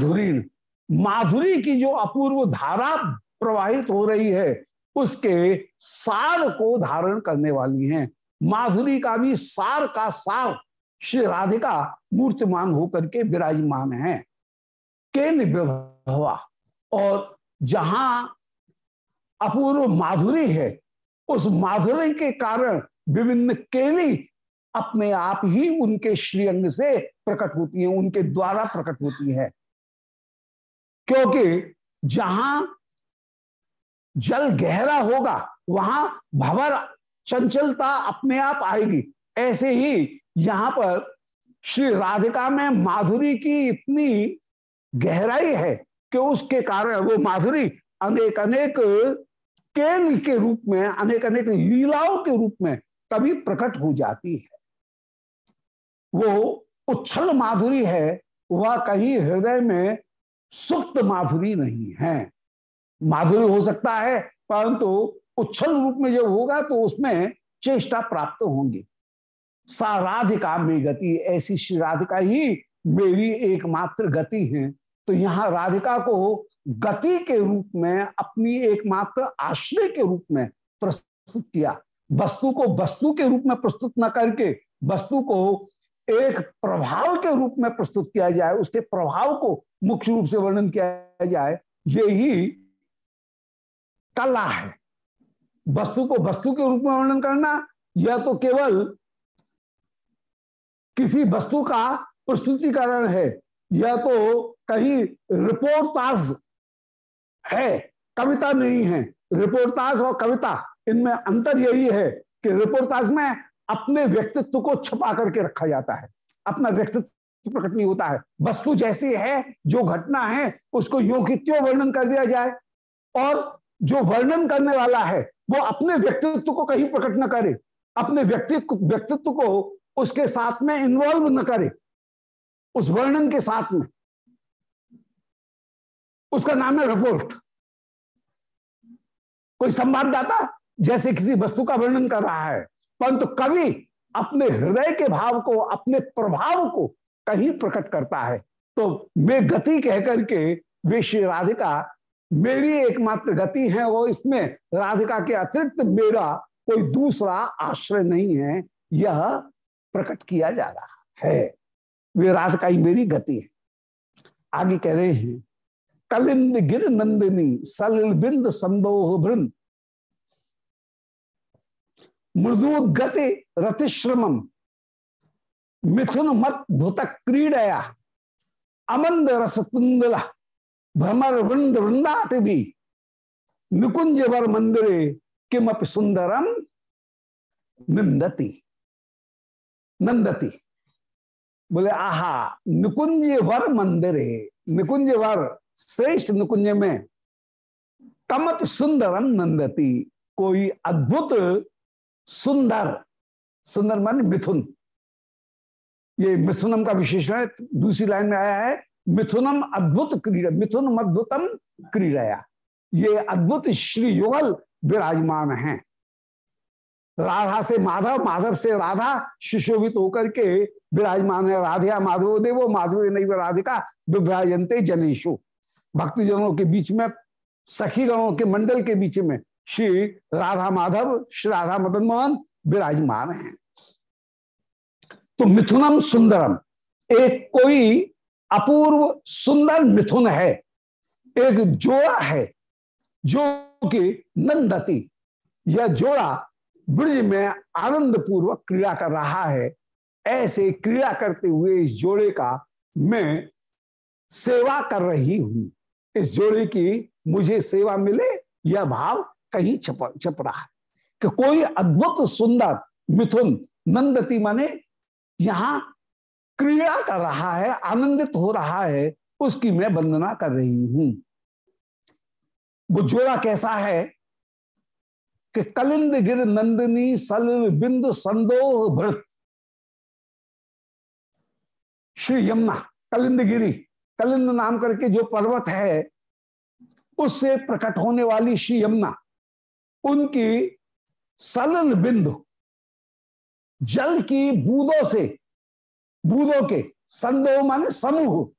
माधुरी की जो अपूर्व धारा प्रवाहित हो रही है, उसके सार को धारण करने वाली हैं। माधुरी का भी सार का सार श्री राधिका मूर्तिमान होकर के विराजमान है। केन विभवा, और जहाँ अपूर्व माधुरी है, उस माधुरी के कारण विभिन्न केली अपने आप ही उनके श्रीअंग से प्रकट होती है, उनके द्वारा प्रकट होती है। क्योंकि जहाँ जल गहरा होगा, वहाँ भवर चंचलता अपने आप आएगी। ऐसे ही यहाँ पर श्री राधिका में माधुरी की इतनी गहराई है कि उसके कारण वो माधुरी अनेक अनेक केल के रूप में अनेक अनेक लीलाओं के रूप में कभी प्रकट हो जाती है। वो उच्छल माधुरी है, वह कहीं हृदय में सुप्त माधुरी नहीं है। माधुरी हो सकता है, परंतु उच्छल रूप में जब होगा तो उसमें चेष्टा प्राप्त होंगी। सा राधिका में गति, ऐसी श्री राधिका ही मेरी एकमात्र गति है। तो यहाँ राधिका को गति के रूप में, अपनी एकमात्र आश्रय के रूप में प्रस्तुत किया। वस्तु को वस्तु के रूप में प्रस्तुत न करके, वस्तु को एक प्रभाव के रूप में प्रस्तुत किया जाए, उसके प्रभाव को मुख्य रूप से वर्णन किया जाए यही कला है। वस्तु को वस्तु के रूप में वर्णन करना, यह तो केवल किसी वस्तु का प्रस्तुतिकरण है। यह तो कहीं रिपोर्टाज है, कविता नहीं है। रिपोर्टाज और कविता, इनमें अंतर यही है कि रिपोर्टाज में अपने व्यक्तित्व को छुपा करके रखा जाता है। अपना व्यक्तित्व प्रकट नहीं होता है। वस्तु जैसी है, जो घटना है, उसको यो कि त्यों वर्णन कर दिया जाए। और जो वर्णन करने वाला है, वो अपने व्यक्तित्व को कहीं प्रकट न करे, अपने व्यक्तित्व व्यक्तित्व को उसके साथ में इन्वॉल्व न करे, उस वर्णन के साथ में। उसका नाम है रिपोर्ट कोई संवाददाता जैसे किसी वस्तु का वर्णन कर रहा है, परंतु कवि अपने हृदय के भाव को, अपने प्रभाव को कहीं प्रकट करता है तो मैं गति कह करके वे श्री राधिका मेरी एकमात्र गति है वो इसमें। राधिका के अतिरिक्त मेरा कोई दूसरा आश्रय नहीं है। यह प्रकट किया जा रहा है। वे राधिका ही मेरी गति है। आगे कह रहे हैं, कलिंद गिर नंदिनी, सलिल बिंद संदोह वृंद मृदु गति रतिश्रमम, मिथुन मत भूत क्रीडया, अमंद रस तुंदला भ्रमर वृंद वृंदाट भी। निकुंज वर मंदिरे किमप सुंदरम निंदती नंदती बोले, आहा निकुंज वर मंदिर निकुंज वर श्रेष्ठ निकुंज में कमप सुंदरम नंदती कोई अद्भुत सुंदर सुंदर मान मिथुन। ये मिथुनम का विशेषण दूसरी लाइन में आया है मिथुनम अद्भुत क्रीड़ा मिथुन अद्भुतम क्रीड़ाया। ये अद्भुत श्री युगल विराजमान हैं। राधा से माधव माधव से राधा सुशोभित होकर के विराजमान है। राधिया माधव देवो माधव नहीं राधिका विभ्राजनते जनेशु। भक्तजनों के बीच में सखी गणों के मंडल के बीच में श्री राधा माधव, श्री राधा मदन मोहन विराजमान हैं। तो मिथुनम सुंदरम, एक कोई अपूर्व सुंदर मिथुन है, एक जोड़ा है, जो कि नंदती। यह जोड़ा ब्रज में आनंद पूर्वक क्रीड़ा कर रहा है। ऐसे क्रीड़ा करते हुए इस जोड़े का मैं सेवा कर रही हूँ। इस जोड़े की मुझे सेवा मिले, यह भाव कहीं छप छप रहा है। कि कोई अद्भुत सुंदर मिथुन नंदती माने, यहाँ क्रीड़ा कर रहा है, आनंदित हो रहा है, उसकी मैं वंदना कर रही हूँ। वो जोड़ा कैसा है कि कलिंद गिर नंदिनी सल बिंद संदोह भृत। श्री यमुना कलिंद गिरी कलिंद नाम करके जो पर्वत है, उससे प्रकट होने वाली श्री यमुना, उनकी सलल बिंदु जल की बूंदों से बूंदों के, संदोह माने समूह,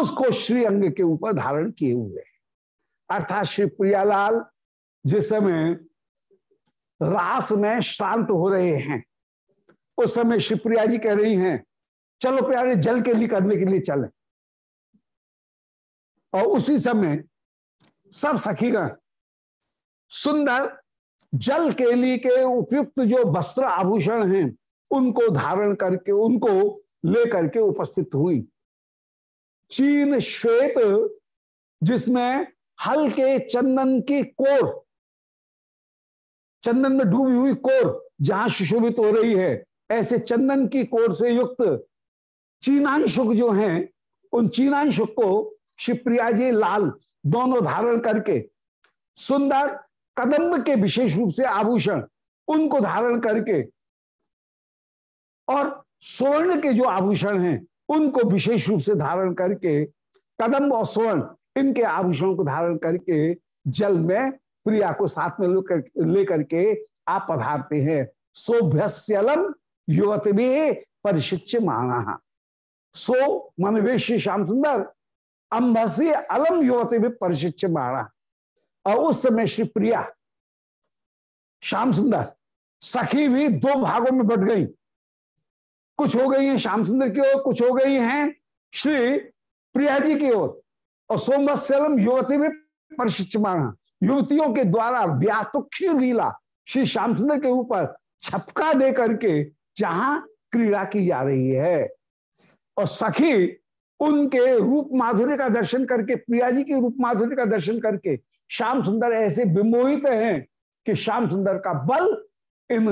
उसको श्री अंग के ऊपर धारण किए हुए। अर्थात श्री प्रियालाल, जिस समय रास में शांत हो रहे हैं, उस समय शिवप्रिया जी कह रही हैं, चलो प्यारे, जल के लिए करने के लिए चले। और उसी समय सब सखीगण, सुंदर, जल केली के उपयुक्त जो वस्त्र आभूषण हैं, उनको धारण करके, उनको लेकर के उपस्थित हुई। चीन श्वेत, जिसमें हल्के चंदन की कोर, चंदन में डूबी हुई कोर जहाँ सुशोभित हो रही है, ऐसे चंदन की कोर से युक्त चीनांशुक जो हैं, उन चीनांशुक को शिवप्रिया जी लाल दोनों धारण करके सुंदर कदम्ब के विशेष रूप से आभूषण उनको धारण करके और स्वर्ण के जो आभूषण हैं, उनको विशेष रूप से धारण करके कदम और स्वर्ण, इनके आभूषणों को धारण करके जल में प्रिया को साथ में लेकर लेकर के आप पधारते हैं। सोभ्यलम युवत भी परिशिच्य माना। सो मन वेश्य श्याम सुंदर अम्भसी अलम युवत भी परिशिच्य माना। और उस समय श्री प्रिया, श्याम सुंदर, सखी भी दो भागों में बट गई। कुछ हो गई है श्याम सुंदर की ओर, कुछ हो गई हैं श्री प्रिया जी की ओर। और सोमवत्सलम युवती में परिशिचमाण युवतियों के द्वारा व्यातुक्षी लीला श्री श्याम सुंदर के ऊपर छपका दे करके जहाँ क्रीड़ा की जा रही है। और सखी उनके रूप माधुर्य का दर्शन करके, प्रिया जी के रूप माधुर्य का दर्शन करके श्याम सुंदर ऐसे विमोहित हैं कि श्याम सुंदर का बल इन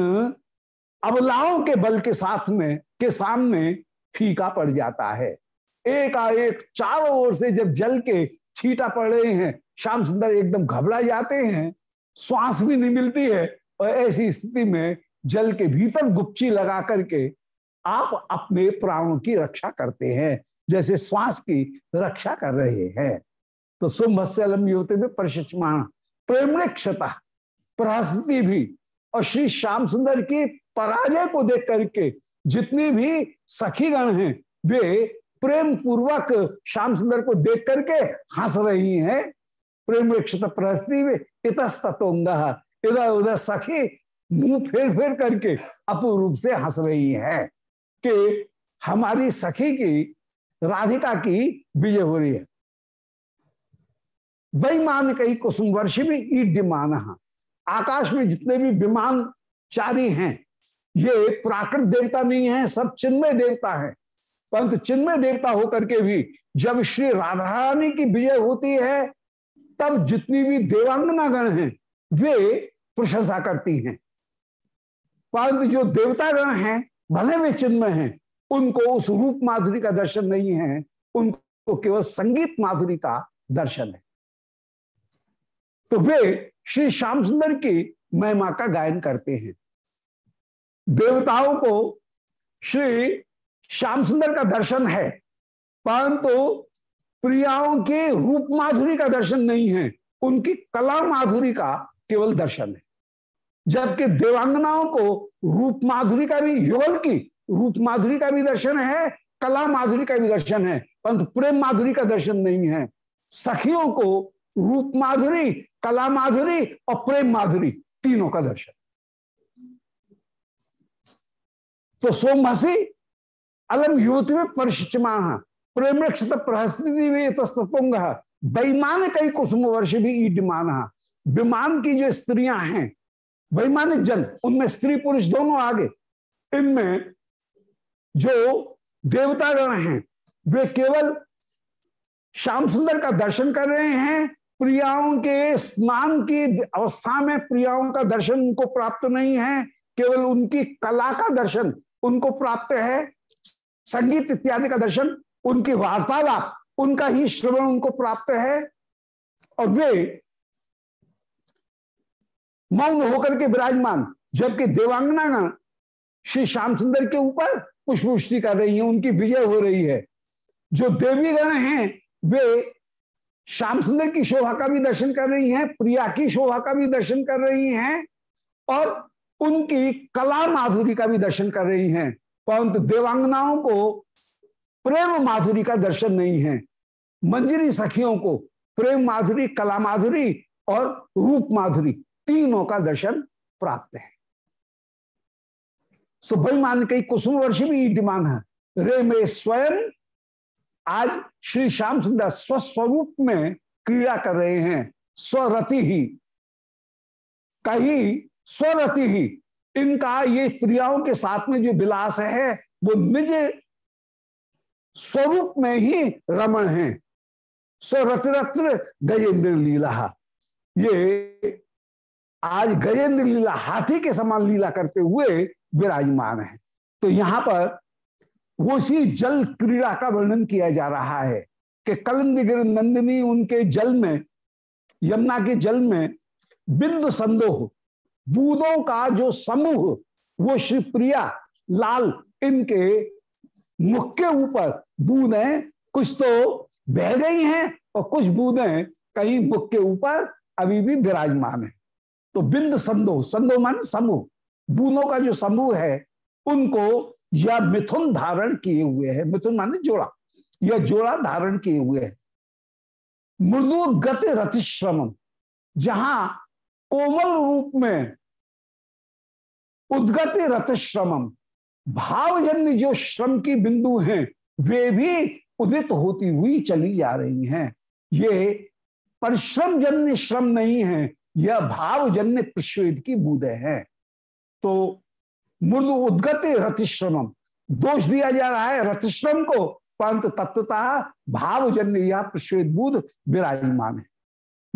अबलाओं के बल के साथ में, के सामने फीका पड़ जाता है। एक एक चारों ओर से जब जल के छीटा पड़ रहे हैं, श्याम सुंदर एकदम घबरा जाते हैं, श्वास भी नहीं मिलती है, और ऐसी स्थिति में जल के भीतर गुप्ची लगा करके आप अपने प्राणों की रक्षा करते हैं, जैसे श्वास की रक्षा कर रहे हैं। तो सुमत्सलम युवती में प्रशिक्षण प्रेम क्षता, प्रहस्ती भी और श्री श्याम सुंदर की पराजय को देख करके जितनी भी सखीगण हैं, वे प्रेम पूर्वक श्याम सुंदर को देख करके हंस रही हैं। प्रेम क्षत प्रहस्ती में इतस्तोंग इधर उधर सखी मुँह फेर फेर करके अपूर्ण रूप से हंस रही है कि हमारी सखी की, राधिका की विजय हो रही है। बेईमान कही कुसुम वर्ष भी ईड ईड्यमान। आकाश में जितने भी विमान चारी हैं, ये प्राकृत देवता नहीं है, सब चिन्मय देवता है। परंतु चिन्मय देवता होकर के भी जब श्री राधा रानी की विजय होती है, तब जितनी भी देवांगना गण हैं, वे प्रशंसा करती हैं। परंतु जो देवतागण हैं, भले वे चिन्मय हैं, उनको उस रूप माधुरी का दर्शन नहीं है, उनको केवल संगीत माधुरी का दर्शन है। तो वे श्री श्याम सुंदर की महिमा का गायन करते हैं। देवताओं को श्री श्याम सुंदर का दर्शन है, परंतु तो प्रियाओं के रूप माधुरी का दर्शन नहीं है, उनकी कला माधुरी का केवल दर्शन है। जबकि देवांगनाओं को रूप माधुरी का भी युगल की रूप माधुरी का भी दर्शन है, कला माधुरी का भी दर्शन है, परंतु प्रेम माधुरी का दर्शन नहीं है। सखियों को रूप माधुरी कला माधुरी और प्रेम माधुरी, तीनों का दर्शन। तो सोमसी अलम युवती में परिशिचमा प्रेम प्रहस्तिंग बैमान कई कुसुम वर्ष भी ईडमान विमान की जो स्त्रियाँ हैं, वैमानिक जन, उनमें स्त्री पुरुष दोनों आगे, इनमें जो देवतागण हैं, वे केवल श्याम सुंदर का दर्शन कर रहे हैं प्रियाओं के स्नान की अवस्था में प्रियाओं का दर्शन उनको प्राप्त नहीं है, केवल उनकी कला का दर्शन उनको प्राप्त है, संगीत इत्यादि का दर्शन, उनकी वार्तालाप, उनका ही श्रवण उनको प्राप्त है, और वे मौन होकर के विराजमान, जबकि देवांगना श्री श्याम सुंदर के ऊपर पुष्पवृष्टि कर रही है, उनकी विजय हो रही है। जो देवी गण हैं, वे श्याम सुंदर की शोभा का भी दर्शन कर रही हैं, प्रिया की शोभा का भी दर्शन कर रही हैं और उनकी कला माधुरी का भी दर्शन कर रही हैं। परंतु देवांगनाओं को प्रेम माधुरी का दर्शन नहीं है। मंजरी सखियों को प्रेम माधुरी, कला माधुरी और रूप माधुरी तीनों का दर्शन प्राप्त है। सो मान कई कुसुम वर्ष भी डिमांड है। रे में स्वयं आज श्री श्याम सुंदर स्वस्वरूप में क्रीड़ा कर रहे हैं। स्वरति ही। कहीं स्वरति ही। इनका ये प्रियाओं के साथ में जो विलास है, वो निज स्वरूप में ही रमण है। स्वरत्र गजेंद्र लीला। ये आज गजेंद्र लीला हाथी के समान लीला करते हुए विराजमान है। तो यहाँ पर वो सी जल क्रीड़ा का वर्णन किया जा रहा है कि कलिंदगिर नंदिनी उनके जल में, यमुना के जल में बिंदु संदोह, बूदों का जो समूह, वो श्री प्रिया लाल इनके मुख के ऊपर बूंदे कुछ तो बह गई हैं और कुछ बूंदे कहीं मुख के ऊपर अभी भी विराजमान है। तो बिंद संदो संदो माने समूह, बूंदों का जो समूह है, उनको यह मिथुन धारण किए हुए है। मिथुन माने जोड़ा यह जोड़ा धारण किए हुए है। मृदुगत रतिश्रम जहाँ कोमल रूप में उद्गत रथश्रमम भावजन्य जो श्रम की बिंदु हैं, वे भी उदित होती हुई चली जा रही हैं। ये परिश्रम जन्य श्रम नहीं है, यह भावजन्य प्रश्वेद की बूदे हैं। तो मृदु उद्गत रतिश्रम दोष दिया जा रहा है रतिश्रम को। परंतु तत्वता भावजन्य यह प्रश्वेद बुध विराजमान है।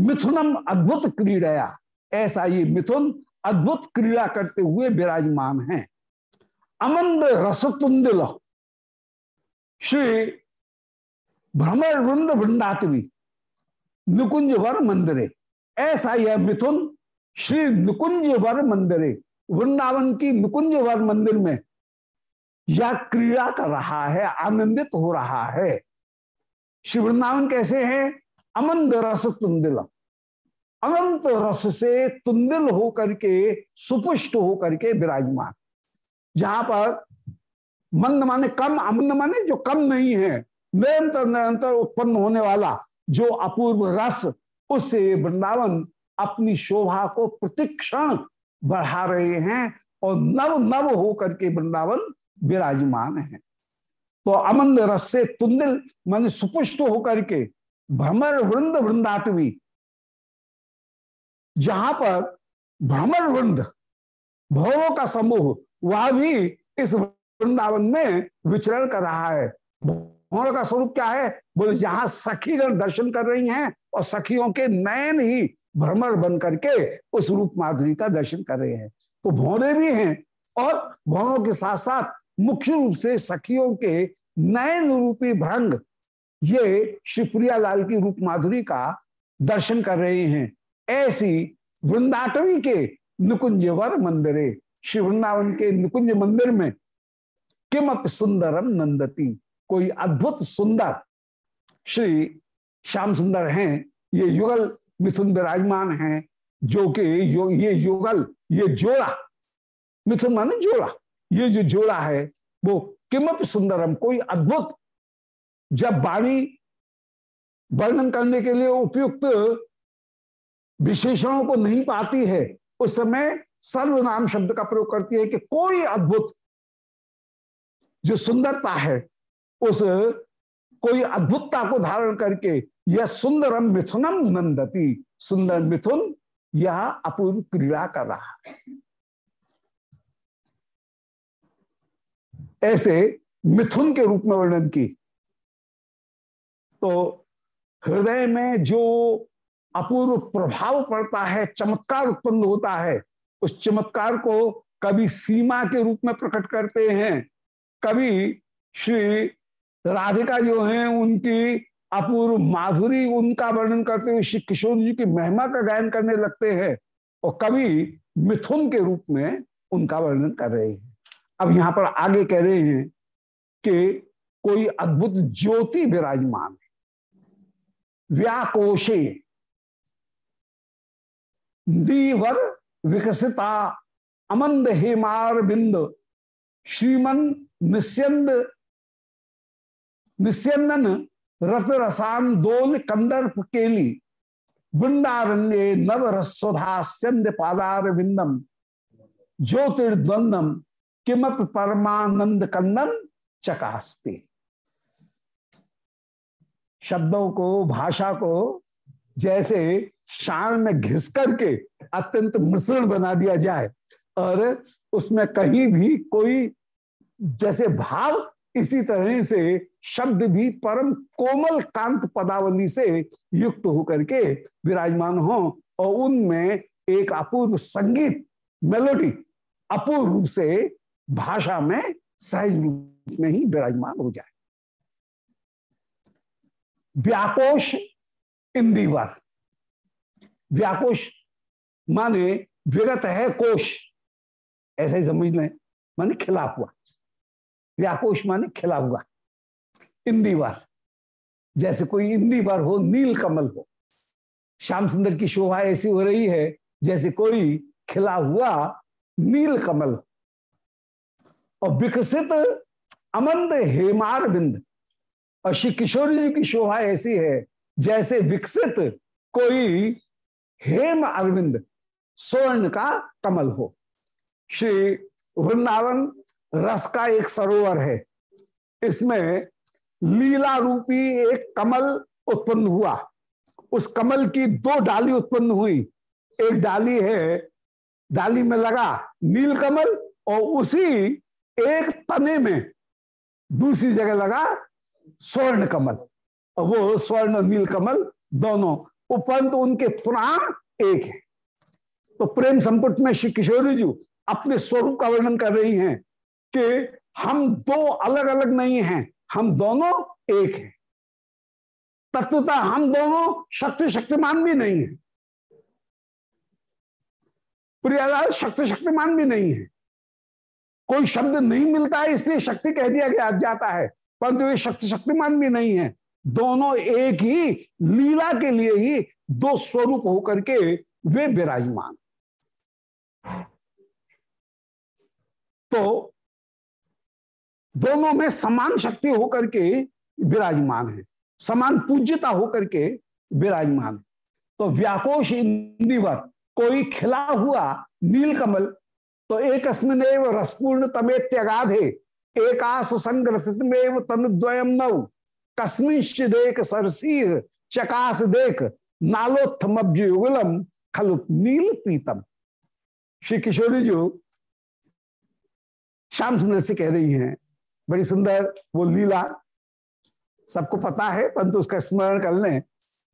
मिथुनम अद्भुत क्रीड़या। ऐसा ये मिथुन अद्भुत क्रीड़ा करते हुए विराजमान है। अमंद रसतुंदिल। श्री भ्रमर वृंद वृंदाटवी नुकुंज वर मंदिरे। ऐसा यह मिथुन श्री नुकुंज वर मंदिरे। वृंदावन की नुकुंज वर मंदिर में यह क्रीड़ा कर रहा है, आनंदित हो रहा है। श्री वृंदावन कैसे है? अमंद रस तुंदिल अनंत रस से तुंदिल होकर के, सुपुष्ट होकर के विराजमान। जहाँ पर मंद माने कम, अमंद माने जो कम नहीं है, निरंतर निरंतर उत्पन्न होने वाला जो अपूर्व रस उससे वृंदावन अपनी शोभा को प्रतिक्षण बढ़ा रहे हैं और नव नव होकर के वृंदावन विराजमान है। तो अमंद रस से तुंदिल मान सुपुष्ट होकर के भ्रमर वृंद वृंदाटवी जहाँ पर भ्रमर वृंद, भवों का समूह, वह भी इस वृंदावन में विचरण कर रहा है। भौर का स्वरूप क्या है? बोले, जहाँ सखीगण दर्शन कर रही हैं और सखियों के नयन ही भ्रमर बन करके उस रूप माधुरी का दर्शन कर रहे हैं। तो भौरे भी हैं और भौरों के साथ साथ मुख्य रूप से सखियों के नयन रूपी भ्रंग, ये शिवप्रिया लाल की रूप माधुरी का दर्शन कर रहे हैं। ऐसी वृंदाटवी के निकुंजवर मंदिरे, श्री वृंदावन के निकुंज मंदिर में किम सुंदरम नंदती। कोई अद्भुत सुंदर श्री श्याम सुंदर हैं, ये युगल मिथुन विराजमान हैं जो कि यो, ये युगल ये जोड़ा। मिथुन माने जोड़ा। ये जो जोड़ा है वो किमप सुंदरम कोई अद्भुत। जब वाणी वर्णन करने के लिए उपयुक्त विशेषणों को नहीं पाती है उस समय सर्वनाम शब्द का प्रयोग करती है कि कोई अद्भुत जो सुंदरता है उस कोई अद्भुतता को धारण करके यह सुंदरम मिथुनम नंदती। सुंदर मिथुन यह अपूर्व क्रीड़ा कर रहा। है ऐसे मिथुन के रूप में वर्णन की। तो हृदय में जो अपूर्व प्रभाव पड़ता है, चमत्कार उत्पन्न होता है, उस चमत्कार को कभी सीमा के रूप में प्रकट करते हैं। कभी श्री राधिका जो हैं, उनकी अपूर्व माधुरी उनका वर्णन करते हुए श्री किशोर जी की महिमा का गायन करने लगते हैं और कवि मिथुन के रूप में उनका वर्णन कर रहे हैं। अब यहाँ पर आगे कह रहे हैं कि कोई अद्भुत ज्योति विराजमान है। व्याकोशे दीवर विकसिता, अमंद हेमार बिंद, श्रीमन निस्यंद निस्यंदन रस रसान दोल कंदर्प केली। वृंदारण्य नव रसोधास्यंद पादार बिंदम ज्योतिर्द्वंदम किमप परमानंद कंदम चकास्ते। शब्दों को, भाषा को जैसे शान में घिस करके अत्यंत मिश्रण बना दिया जाए, और उसमें कहीं भी कोई जैसे भाव इसी तरह से शब्द भी परम कोमल कांत पदावली से युक्त होकर के विराजमान हो और उनमें एक अपूर्व संगीत मेलोडी अपूर्व रूप से भाषा में सहज रूप में ही विराजमान हो जाए। व्याकोश इंदिवर। व्याकोश माने विगत है कोश। ऐसा ही समझ लें, माने खिला हुआ। व्याकोश माने खिला हुआ। इंदिवर जैसे कोई इंदिवर हो, नील कमल हो। श्याम सुंदर की शोभा ऐसी हो रही है, जैसे कोई खिला हुआ नील कमल और विकसित अमंद हेमार बिंद। और श्री किशोर जी की शोभा ऐसी है, जैसे विकसित कोई हेम अरविंद, स्वर्ण का कमल हो। श्री वृंदावन रस का एक सरोवर है। इसमें लीला रूपी एक कमल उत्पन्न हुआ। उस कमल की दो डाली उत्पन्न हुई। एक डाली है, डाली में लगा नील कमल और उसी एक तने में दूसरी जगह लगा स्वर्ण कमल। और वो स्वर्ण नील कमल दोनों उपरंत उनके प्राण एक है। तो प्रेम संपुट में श्री किशोरी जी अपने स्वरूप का वर्णन कर रही हैं। कि हम दो अलग अलग नहीं हैं, हम दोनों एक हैं। तत्वता हम दोनों शक्ति शक्तिमान भी नहीं है। प्रियालाल शक्ति शक्तिमान भी नहीं है। कोई शब्द नहीं मिलता है, इसलिए शक्ति कह दिया गया, जाता है। परंतु ये शक्ति शक्तिमान भी नहीं है। दोनों एक ही, लीला के लिए ही दो स्वरूप होकर के वे विराजमान। तो दोनों में समान शक्ति होकर के विराजमान है। समान पूज्यता होकर के विराजमान तो व्याकोश इंदिवर कोई खिला हुआ नील कमल तो एक रसपूर्ण तमे त्यागाधे एकाश संग्रथित तनुद्वयम नव कस्मिश्चिदेक सरसीर, चकास देख नालोत्थमब्जुगुलम खलु नील पीतम श्री किशोरी जो श्याम सुंदर से कह रही हैं बड़ी सुंदर, वो लीला सबको पता है, परंतु उसका स्मरण कर लें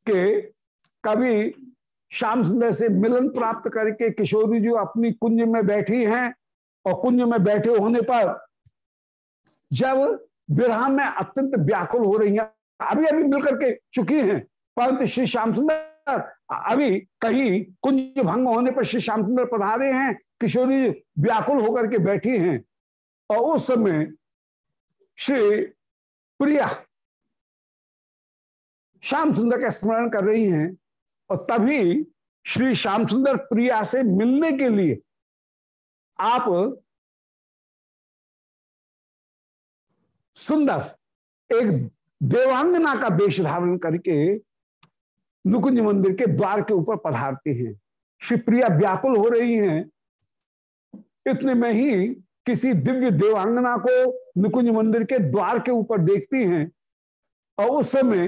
कि कभी श्याम सुंदर से मिलन प्राप्त करके किशोरी जी अपनी कुंज में बैठी हैं और कुंज में बैठे होने पर जब विरह में अत्यंत व्याकुल हो रही हैं, अभी अभी मिलकर के चुकी हैं, परंतु श्री श्याम सुंदर अभी कहीं कुंज भंग होने पर श्री श्याम सुंदर पधारे हैं, किशोरी व्याकुल होकर के बैठी हैं और उस समय श्री प्रिया श्याम सुंदर का स्मरण कर रही हैं और तभी श्री श्याम सुंदर प्रिया से मिलने के लिए आप सुंदर एक देवांगना का वेश धारण करके नुकुंज मंदिर के द्वार के ऊपर पधारते हैं। श्री प्रिया व्याकुल हो रही हैं। इतने में ही किसी दिव्य देवांगना को निकुंज मंदिर के द्वार के ऊपर देखती हैं और उस समय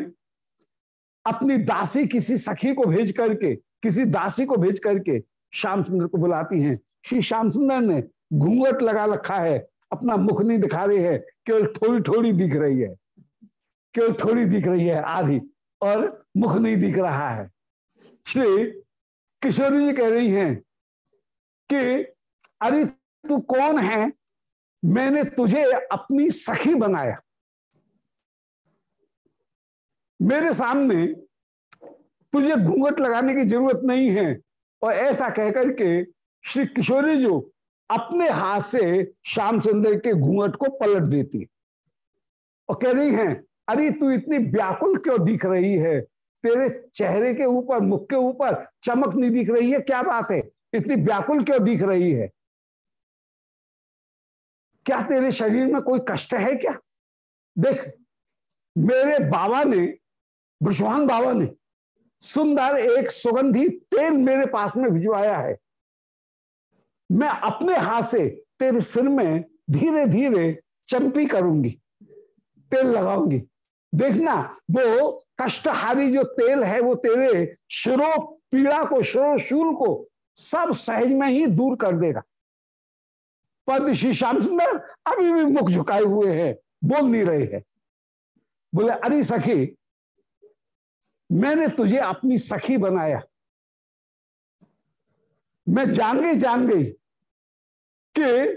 अपनी दासी किसी सखी को भेज करके, किसी दासी को भेज करके श्याम सुंदर को बुलाती हैं। श्री श्याम सुंदर ने घूंघट लगा रखा है, अपना मुख नहीं दिखा रही है, केवल थोड़ी थोड़ी दिख रही है, केवल थोड़ी दिख रही है आधी और मुख नहीं दिख रहा है। श्री किशोरी जी कह रही हैं कि, अरे तू कौन है? मैंने तुझे अपनी सखी बनाया। मेरे सामने तुझे घूंघट लगाने की ज़रूरत नहीं है। और ऐसा कहकर के श्री किशोरी जो अपने हाथ से श्याम सुंदर के घूंघट को पलट देती है। और कह रही हैं, अरे, तू इतनी व्याकुल क्यों दिख रही है? तेरे चेहरे के ऊपर, मुख के ऊपर चमक नहीं दिख रही है? क्या बात है? इतनी व्याकुल क्यों दिख रही है? क्या तेरे शरीर में कोई कष्ट है क्या? देख, मेरे बाबा ने ब्रशवान बाबा ने सुंदर एक सुगंधी तेल मेरे पास में भिजवाया है। मैं अपने हाथ से तेरे सिर में धीरे धीरे चंपी करूँगी, तेल लगाऊँगी। देखना वो कष्टहारी जो तेल है, वो तेरे शिरो पीड़ा को शिरो शूल को सब सहज में ही दूर कर देगा। पर श्री श्याम सुंदर अभी भी मुख झुकाए हुए हैं, बोल नहीं रहे हैं। बोले, अरे सखी, मैंने तुझे अपनी सखी बनाया। मैं जान गई जान गई कि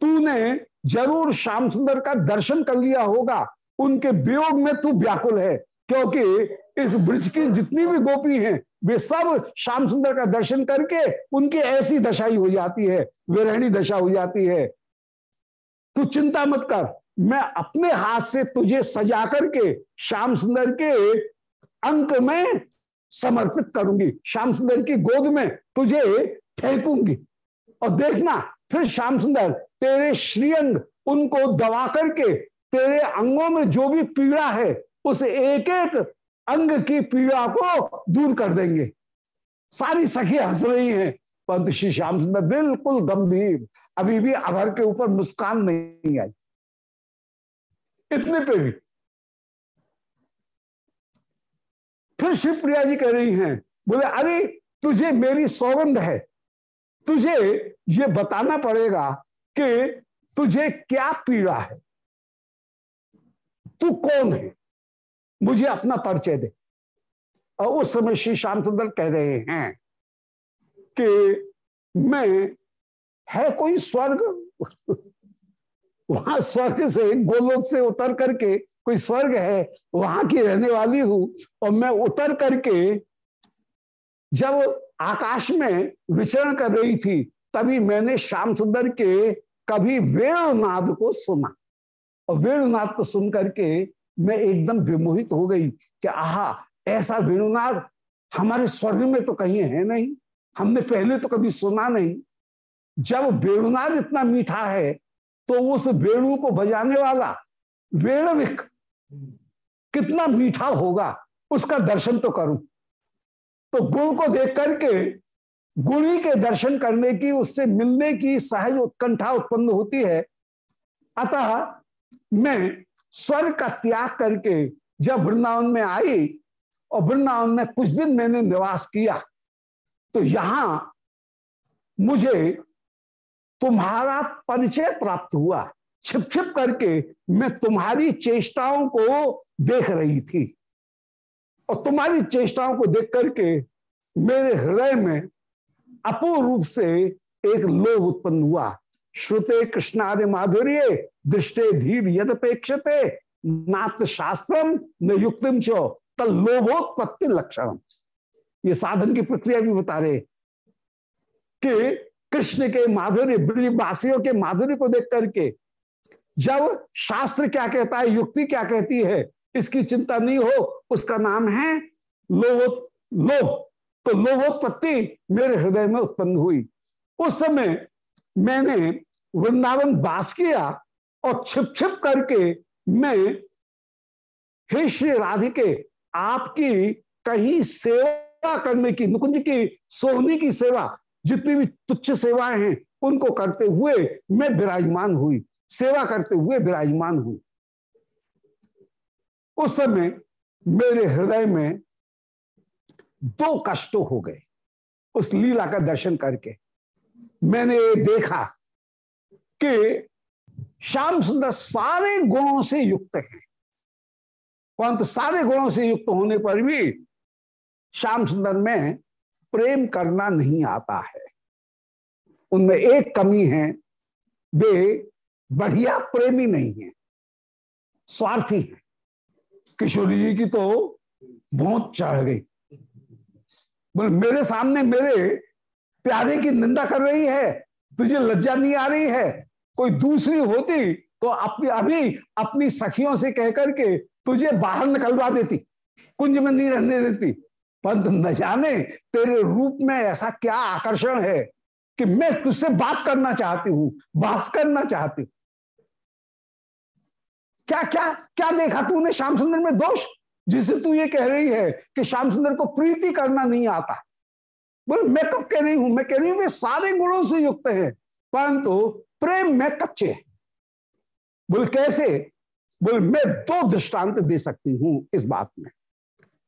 तूने ज़रूर श्याम सुंदर का दर्शन कर लिया होगा। उनके वियोग में तू व्याकुल है, क्योंकि इस ब्रिज की जितनी भी गोपी हैं वे सब श्याम सुंदर का दर्शन करके उनकी ऐसी दशाई हो जाती है, विरहणी दशा हो जाती है। तू चिंता मत कर, मैं अपने हाथ से तुझे सजा करके श्याम सुंदर के अंक में समर्पित करूँगी। श्याम सुंदर की गोद में तुझे फेंकूँगी। और देखना, फिर श्याम सुंदर, तेरे श्रीअंग उनको दबा करके तेरे अंगों में जो भी पीड़ा है, उस एक एक अंग की पीड़ा को दूर कर देंगे। सारी सखी हंस रही हैं, परंतु श्री श्याम सुंदर बिल्कुल गंभीर। अभी भी अभर के ऊपर मुस्कान नहीं आई। इतने पे भी। फिर शिवप्रिया जी कह रही हैं, बोले, अरे, तुझे मेरी सौगंध है। तुझे ये बताना पड़ेगा कि तुझे क्या पीड़ा है? तू कौन है? मुझे अपना परिचय दे। और उस समय श्री श्यामचंद्र कह रहे हैं कि मैं, है कोई स्वर्ग? वहाँ स्वर्ग से, गोलोक से उतर करके कोई स्वर्ग है? वहाँ की रहने वाली हूँ। और मैं उतर करके जब आकाश में विचरण कर रही थी, तभी मैंने श्याम सुंदर के कभी वेणुनाद को सुना। और वेणुनाद को सुन करके मैं एकदम विमोहित हो गई कि आहा, ऐसा वेणुनाद हमारे स्वर्ग में तो कहीं है नहीं। हमने पहले तो कभी सुना नहीं। जब वेणुनाद इतना मीठा है तो उस वेणु को बजाने वाला वेणविक कितना मीठा होगा, उसका दर्शन तो करूँ। तो गुण को देख करके, गुणी के दर्शन करने की, उससे मिलने की सहज उत्कंठा उत्पन्न होती है। अतः मैं स्वर्ग का त्याग करके जब वृंदावन में आई और वृंदावन में कुछ दिन मैंने निवास किया तो यहाँ मुझे तुम्हारा परिचय प्राप्त हुआ। छिप छिप करके मैं तुम्हारी चेष्टाओं को देख रही थी और तुम्हारी चेष्टाओं को देख करके मेरे हृदय में अपूर्ण रूप से एक लोभ उत्पन्न हुआ। श्रुते कृष्णादि माधुर्य दृष्टे धीर यदपेक्षते नात शास्त्रम न युक्तिम चो लोभोत्पत्ति लक्षण। ये साधन की प्रक्रिया भी बता रहे कि कृष्ण के माधुर्य, ब्रजवासियों के माधुर्य को देख करके जब शास्त्र क्या कहता है, युक्ति क्या कहती है, इसकी चिंता नहीं हो, उसका नाम है लोभ लोभ। तो लोभोत्पत्ति मेरे हृदय में उत्पन्न हुई। उस समय मैंने वृंदावन बास किया और छिप छिप करके मैं, हे श्री राधिके, आपकी कहीं सेवा करने की नुकुंज की, सोहनी की सेवा, जितनी भी तुच्छ सेवाएँ हैं, उनको करते हुए मैं विराजमान हुई। सेवा करते हुए विराजमान हुई। उस समय मेरे हृदय में दो कष्ट हो गए उस लीला का दर्शन करके। मैंने देखा कि श्याम सुंदर सारे गुणों से युक्त हैं। परंतु सारे गुणों से युक्त होने पर भी श्याम सुंदर में प्रेम करना नहीं आता है। उनमें एक कमी है, वे बढ़िया प्रेमी नहीं है, स्वार्थी है। किशोरी जी की तो बहुत चढ़ गई। बोले, मेरे सामने मेरे प्यारे की निंदा कर रही है, तुझे लज्जा नहीं आ रही है? कोई दूसरी होती तो अपनी, अभी अपनी सखियों से कह करके तुझे बाहर निकलवा देती, कुंज में नहीं रहने देती। पंत न जाने तेरे रूप में ऐसा क्या आकर्षण है कि मैं तुझसे बात करना चाहती हूँ बास करना चाहती हूँ। क्या क्या क्या देखा तूने श्याम सुंदर में दोष? जिसे तू ये कह रही है कि श्याम सुंदर को प्रीति करना नहीं आता। बोले, मैं कब कह रही हूँ? मैं कह रही हूँ वे सारे गुणों से युक्त है। परंतु प्रेम में कच्चे है। बोले कैसे? बोले मैं दो दृष्टांत दे सकती हूँ इस बात में।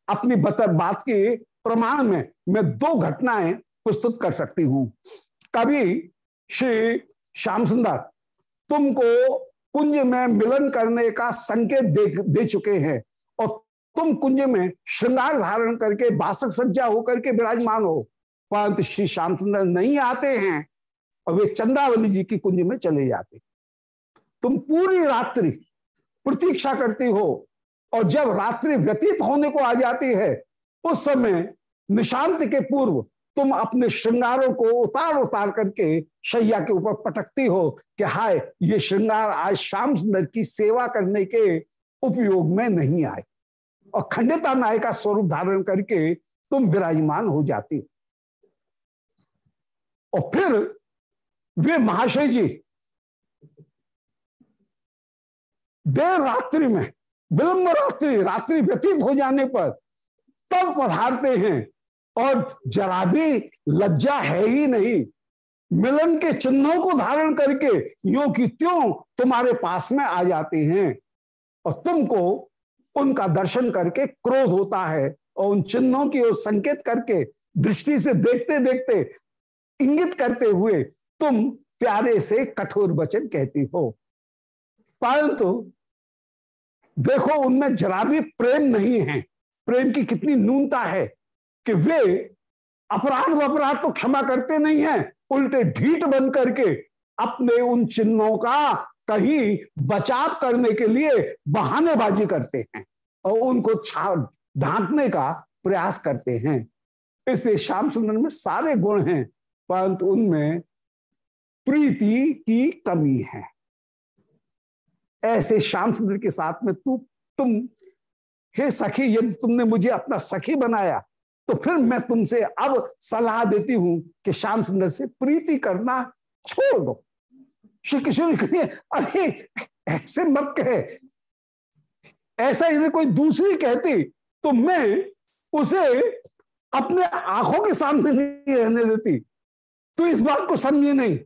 अपनी बतर बात के प्रमाण में मैं दो घटनाएँ प्रस्तुत कर सकती हूँ। कभी श्री श्याम सुंदर तुमको कुंज में मिलन करने का संकेत दे, दे चुके हैं और तुम कुंज में श्रृंगार धारण करके बासक सज्जा होकर के विराजमान हो। परंतु श्री श्याम सुंदर नहीं आते हैं। और वे चंद्रावली जी की कुंज में चले जाते। तुम पूरी रात्रि प्रतीक्षा करती हो और जब रात्रि व्यतीत होने को आ जाती है, उस समय निशांत के पूर्व तुम अपने श्रृंगारों को उतार उतार करके शैया के ऊपर पटकती हो कि हाय, ये श्रृंगार आज श्याम सुंदर की सेवा करने के उपयोग में नहीं आए। और खंडिता नाय का स्वरूप धारण करके तुम विराजमान हो जाती हो। और फिर वे महाशय जी, देर रात्रि में, विलंब रात्रि रात्रि व्यतीत हो जाने पर तब पधारते हैं। और जरा भी लज्जा है ही नहीं। मिलन के चिन्हों को धारण करके यो कि त्यों तुम्हारे पास में आ जाते हैं और तुमको उनका दर्शन करके क्रोध होता है और उन चिन्हों की ओर संकेत करके दृष्टि से देखते देखते इंगित करते हुए तुम प्यारे से कठोर वचन कहती हो। परंतु देखो, उनमें जरा भी प्रेम नहीं है। प्रेम की कितनी न्यूनता है कि वे अपराध अपराध तो क्षमा करते नहीं है। उल्टे ढीठ बन करके अपने उन चिन्हों का कहीं बचाव करने के लिए बहानेबाजी करते हैं और उनको ढांकने का प्रयास करते हैं। इसलिए श्याम सुंदर में सारे गुण हैं, परंतु उनमें प्रीति की कमी है। ऐसे श्याम सुंदर के साथ में तू, तुम, हे सखी, यदि तुमने मुझे अपना सखी बनाया तो फिर मैं तुमसे अब सलाह देती हूँ कि श्याम सुंदर से प्रीति करना छोड़ दो। श्री किशोर कहिए अरे, ऐसे मत कहे। ऐसा यदि कोई दूसरी कहती तो मैं उसे अपने आँखों के सामने नहीं रहने देती। तो इस बात को समझे नहीं।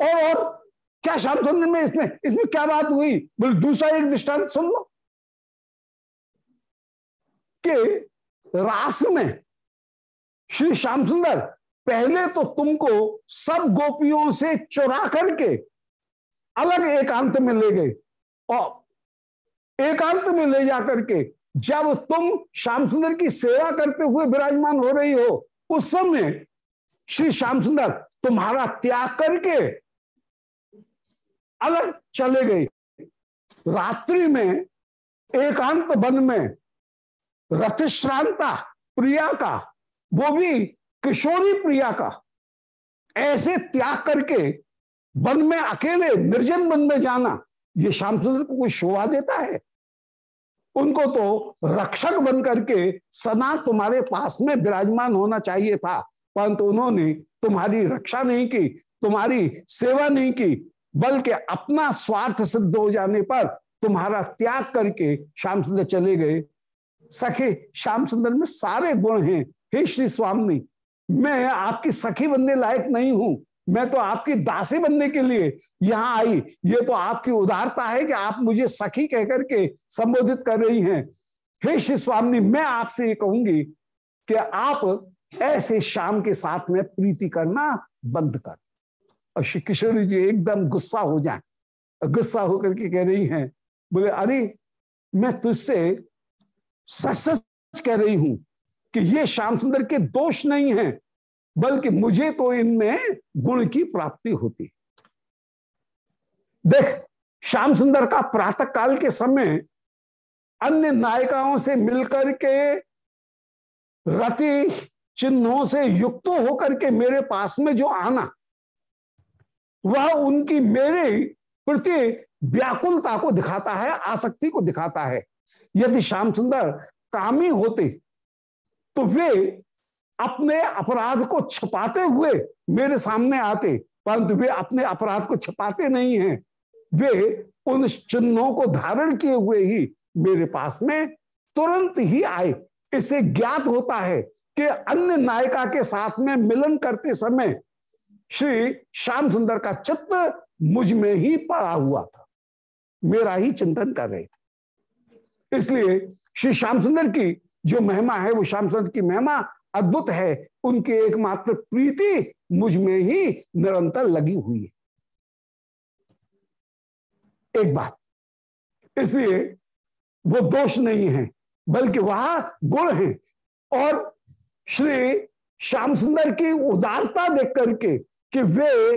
और और, क्या सुंदर में इसमें इसमें क्या बात हुई? बोले, दूसरा एक दृष्टांत सुन लो। कि रास में श्री श्याम सुंदर, पहले तो तुमको सब गोपियों से चुरा करके अलग एकांत में ले गए। और एकांत में ले जा करके जब तुम श्याम सुंदर की सेवा करते हुए विराजमान हो रही हो, उस समय श्री श्याम सुंदर तुम्हारा त्याग करके अलग चले गए। रात्रि में, एकांत वन में रथश्रांता प्रिया का, वो भी किशोरी प्रिया का, ऐसे त्याग करके वन में अकेले, निर्जन वन में जाना, ये श्याम सुंदर को कोई शोभा देता है? उनको तो रक्षक बन करके सना तुम्हारे पास में विराजमान होना चाहिए था, परंतु उन्होंने तुम्हारी रक्षा नहीं की, तुम्हारी सेवा नहीं की बल्कि अपना स्वार्थ सिद्ध हो जाने पर तुम्हारा त्याग करके श्याम सुंदर चले गए। सखे, श्याम सुंदर में सारे गुण हैं। हे श्री स्वामी, मैं आपकी सखी बनने लायक नहीं हूँ। मैं तो आपकी दासी बनने के लिए यहाँ आई। ये तो आपकी उदारता है कि आप मुझे सखी कहकर के संबोधित कर रही हैं। हे श्री स्वामी, मैं आपसे ये कहूँगी कि आप ऐसे शाम के साथ में प्रीति करना बंद कर। और श्री किशोरी जी एकदम गुस्सा हो जाए। गुस्सा होकर के कह रही हैं, बोले, अरे, मैं तुझसे सच सच कह रही हूँ कि ये श्याम सुंदर के दोष नहीं है, बल्कि मुझे तो इनमें गुण की प्राप्ति होती देख, श्याम सुंदर का प्रातः काल के समय अन्य नायिकाओं से मिलकर के रति चिन्हों से युक्त होकर के मेरे पास में जो आना वह उनकी मेरे प्रति व्याकुलता को दिखाता है, आसक्ति को दिखाता है। यदि श्याम सुंदर कामी होते तो वे अपने अपराध को छुपाते हुए मेरे सामने आते, परंतु वे अपने अपराध को छुपाते नहीं हैं। वे उन चिन्हों को धारण किए हुए ही मेरे पास में तुरंत ही आए। इससे ज्ञात होता है कि अन्य नायिका के साथ में मिलन करते समय श्री श्याम सुंदर का चित्त मुझमें ही पड़ा हुआ था। मेरा ही चिंतन कर रहे थे। इसलिए श्री श्याम सुंदर की जो महिमा है, वो श्याम सुंदर की महिमा अद्भुत है। उनकी एकमात्र प्रीति मुझमें ही निरंतर लगी हुई है। एक बात, इसलिए वो दोष नहीं है, बल्कि वह गुण है। और श्री श्याम सुंदर की उदारता देख करके कि वे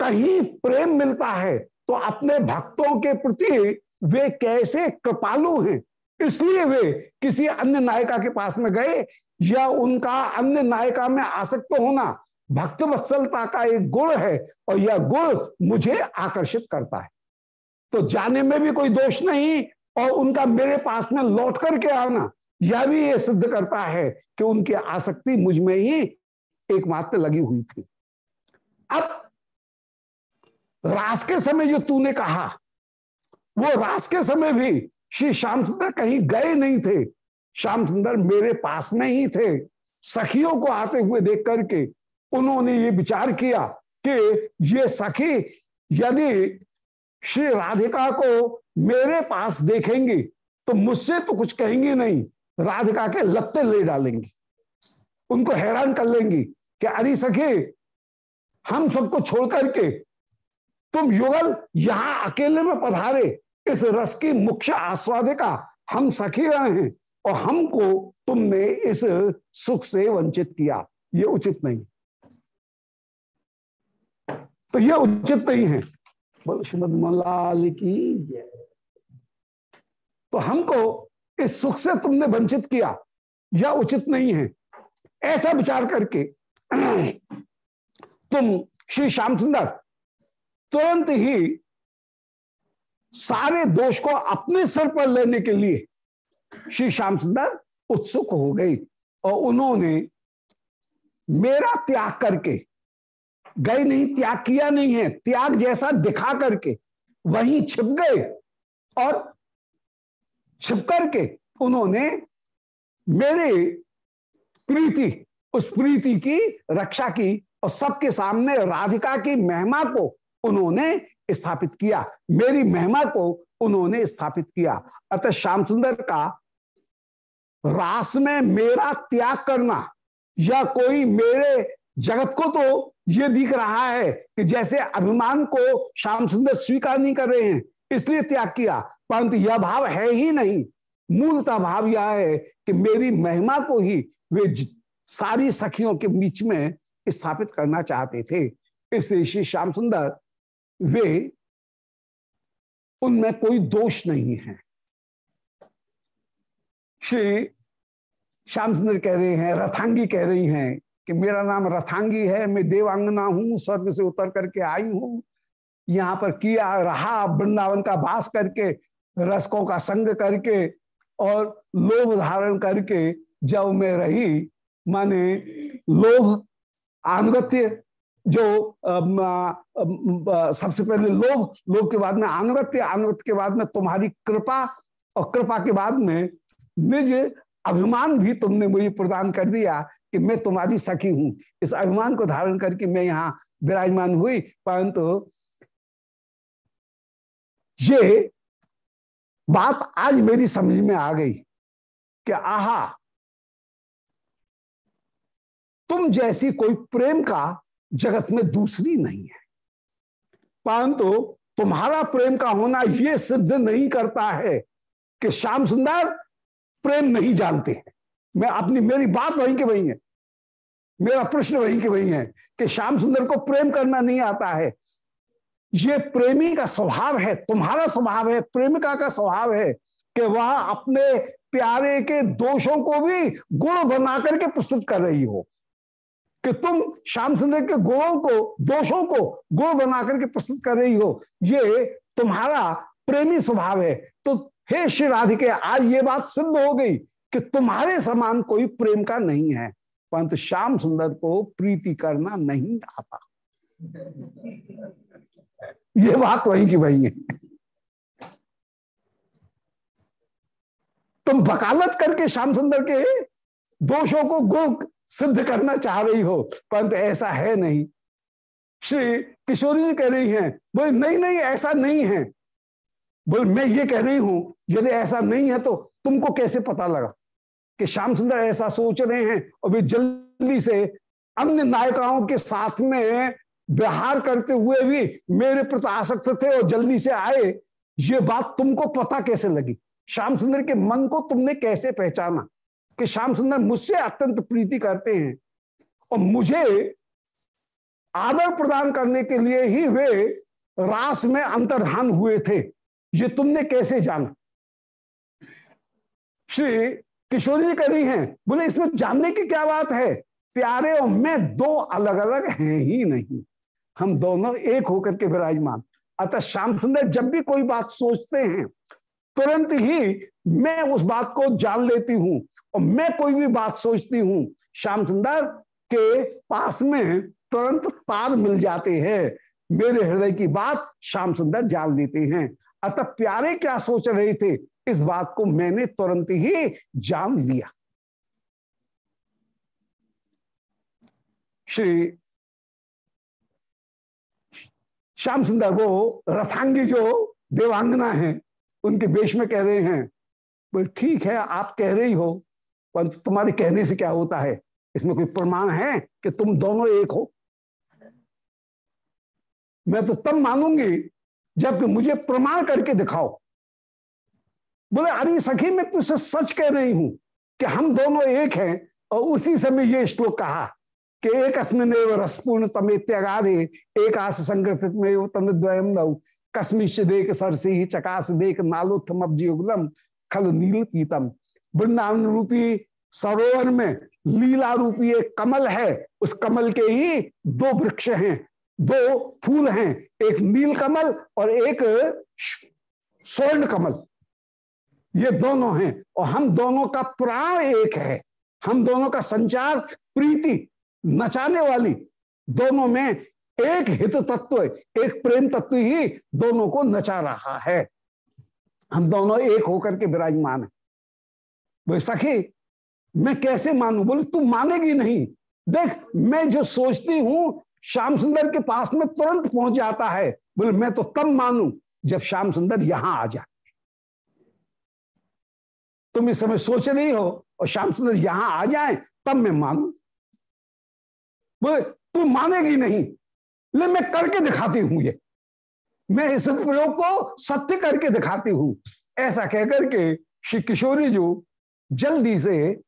कहीं प्रेम मिलता है तो अपने भक्तों के प्रति वे कैसे कृपालु हैं? इसलिए वे किसी अन्य नायिका के पास में गए, या उनका अन्य नायिका में आसक्त होना भक्त वत्सलता का एक गुण है, और यह गुण मुझे आकर्षित करता है। तो जाने में भी कोई दोष नहीं, और उनका मेरे पास में लौट करके आना, यह भी ये सिद्ध करता है कि उनकी आसक्ति मुझमें ही एकमात्र लगी हुई थी। अब रास के समय जो तूने कहा, वो रास के समय भी श्री श्याम सुंदर कहीं गए नहीं थे। श्याम सुंदर मेरे पास में ही थे। सखियों को आते हुए देख करके उन्होंने ये विचार किया कि ये सखी यदि श्री राधिका को मेरे पास देखेंगे तो मुझसे तो कुछ कहेंगे नहीं, राधिका के लत्ते ले डालेंगी। उनको हैरान कर लेंगी कि अरे सखी हम सबको छोड़ करके तुम युगल यहाँ अकेले में पधारे, इस रस की मुख्य आस्वादिका हम सखी रहे हैं और हमको तुमने इस सुख से वंचित किया। ये उचित नहीं। तो ये उचित नहीं है। बोलो, श्रीमद की तो हमको इस सुख से तुमने वंचित किया, यह उचित नहीं है। ऐसा विचार करके तुम श्री श्याम सुंदर तुरंत ही सारे दोष को अपने सर पर लेने के लिए श्री श्याम सुंदर उत्सुक हो गई और उन्होंने मेरा त्याग करके, गए नहीं, त्याग किया नहीं है, त्याग जैसा दिखा करके वहीं छिप गए और छिप करके उन्होंने मेरे प्रीति, उस प्रीति की रक्षा की और सबके सामने राधिका की महिमा को उन्होंने स्थापित किया। मेरी महिमा को उन्होंने स्थापित किया। अतः श्याम सुंदर का रास में मेरा त्याग करना या कोई मेरे जगत को तो ये दिख रहा है कि जैसे अभिमान को श्याम सुंदर स्वीकार नहीं कर रहे हैं, इसलिए त्याग किया। परंतु यह भाव है ही नहीं। मूलता भाव यह है कि मेरी महिमा को ही वे सारी सखियों के बीच में स्थापित करना चाहते थे। इसलिए श्री श्याम सुंदर वे, उनमें कोई दोष नहीं है। श्री श्याम सुंदर कह रहे हैं, रथांगी कह रही हैं कि मेरा नाम रथांगी है, मैं देवांगना हूँ, स्वर्ग से उतर करके आई हूँ। यहाँ पर किया रहा वृंदावन का वास करके, रसकों का संग करके और लोभ धारण करके जब मैं रही, माने लोभ अनुगत्य जो सबसे पहले लोभ लोभ के बाद में अनुगत्य अनुगत्य के बाद में तुम्हारी कृपा और कृपा के बाद में निज अभिमान भी तुमने मुझे प्रदान कर दिया कि मैं तुम्हारी सखी हूँ। इस अभिमान को धारण करके मैं यहाँ विराजमान हुई, परंतु ये बात आज मेरी समझ में आ गई कि आहा तुम जैसी कोई प्रेम का जगत में दूसरी नहीं है। परंतु तुम्हारा प्रेम का होना यह सिद्ध नहीं करता है कि श्याम सुंदर प्रेम नहीं जानते मैं अपनी, मेरी बात वहीं के वहीं है। मेरा प्रश्न वहीं के वहीं है कि श्याम सुंदर को प्रेम करना नहीं आता है। ये प्रेमी का स्वभाव है, तुम्हारा स्वभाव है, प्रेमिका का स्वभाव है कि वह अपने प्यारे के दोषों को भी गुण बना करके प्रस्तुत कर रही हो। कि तुम श्याम सुंदर के गुणों को, दोषों को गुण बना करके प्रस्तुत कर रही हो, ये तुम्हारा प्रेमी स्वभाव है। तो हे श्री राधिके, आज ये बात सिद्ध हो गई कि तुम्हारे समान कोई प्रेम का नहीं है, परंतु श्याम सुंदर को प्रीति करना नहीं आता। ये बात वही की वही है। तुम वकालत करके श्याम सुंदर के दोषों को गुण सिद्ध करना चाह रही हो, परंतु ऐसा है नहीं। श्री किशोरी जी कह रही हैं, बोले, नहीं नहीं, ऐसा नहीं है। बोल, मैं ये कह रही हूँ, यदि ऐसा नहीं है तो तुमको कैसे पता लगा कि श्याम सुंदर ऐसा सोच रहे हैं और वे जल्दी से अन्य नायिकाओं के साथ में व्यवहार करते हुए भी मेरे प्रति आसक्त थे और जल्दी से आए? ये बात तुमको पता कैसे लगी? श्याम सुंदर के मन को तुमने कैसे पहचाना? कि श्याम सुंदर मुझसे अत्यंत प्रीति करते हैं और मुझे आदर प्रदान करने के लिए ही वे रास में अंतर्धान हुए थे। ये तुमने कैसे जाना? श्री किशोर जी कह रही हैं, बोले, इसमें जानने की क्या बात है? प्यारे और मैं दो अलग अलग हैं ही नहीं। हम दोनों एक होकर के विराजमान। अतः श्याम सुंदर, जब भी कोई बात सोचते हैं तुरंत ही मैं उस बात को जान लेती हूँ और मैं कोई भी बात सोचती हूँ, श्याम सुंदर, के पास में तुरंत तार मिल जाते हैं। मेरे हृदय की बात श्याम सुंदर जान लेते हैं। अतः प्यारे क्या सोच रहे थे? इस बात को मैंने तुरंत ही जान लिया। श्री श्याम सुंदर, वो रथांगी जो देवांगना है उनके बेश में कह रहे हैं, बोले, ठीक है, आप कह रही हो, परंतु तुम्हारे कहने से क्या होता है? इसमें कोई प्रमाण है कि तुम दोनों एक हो? मैं तो तब मानूँगी जबकि मुझे प्रमाण करके दिखाओ। बोले, अरे सखी मैं तुझसे सच कह रही हूँ कि हम दोनों एक हैं और उसी समय ये श्लोक कहा कि एक अस्मिन रसपूर्ण तमेत्यगाधे एक आस संग्रथित में तमद्वयम नौ। कस्मिश देख सरसी ही चकास देख नालोत्थम अब्जियुगलम खल नील पीतम वृंदावन रूपी सरोवर में लीला रूपी एक कमल है, उस कमल के ही दो वृक्ष हैं, दो फूल हैं, एक नील कमल और एक स्वर्ण कमल। ये दोनों हैं और हम दोनों का प्राण एक है, हम दोनों का संचार, प्रीति नचाने वाली दोनों में एक हित तत्व एक प्रेम तत्व ही दोनों को नचा रहा है। हम दोनों एक होकर के विराजमान है। बोले, सखी, मैं कैसे मानू? बोले, तू मानेगी नहीं। देख, मैं जो सोचती हूँ, श्याम सुंदर के पास में तुरंत पहुँच जाता है। बोले, मैं तो तब मानू जब श्याम सुंदर यहाँ आ जाए। तुम इस समय सोच रही हो और श्याम सुंदर यहाँ आ जाए, तब मैं मानू। बोले, तू मानेगी नहीं। ले, मैं करके दिखाती हूँ ये। मैं इस प्रयोग को सत्य करके दिखाती हूँ। ऐसा कहकर के श्री किशोरी जो जल्दी से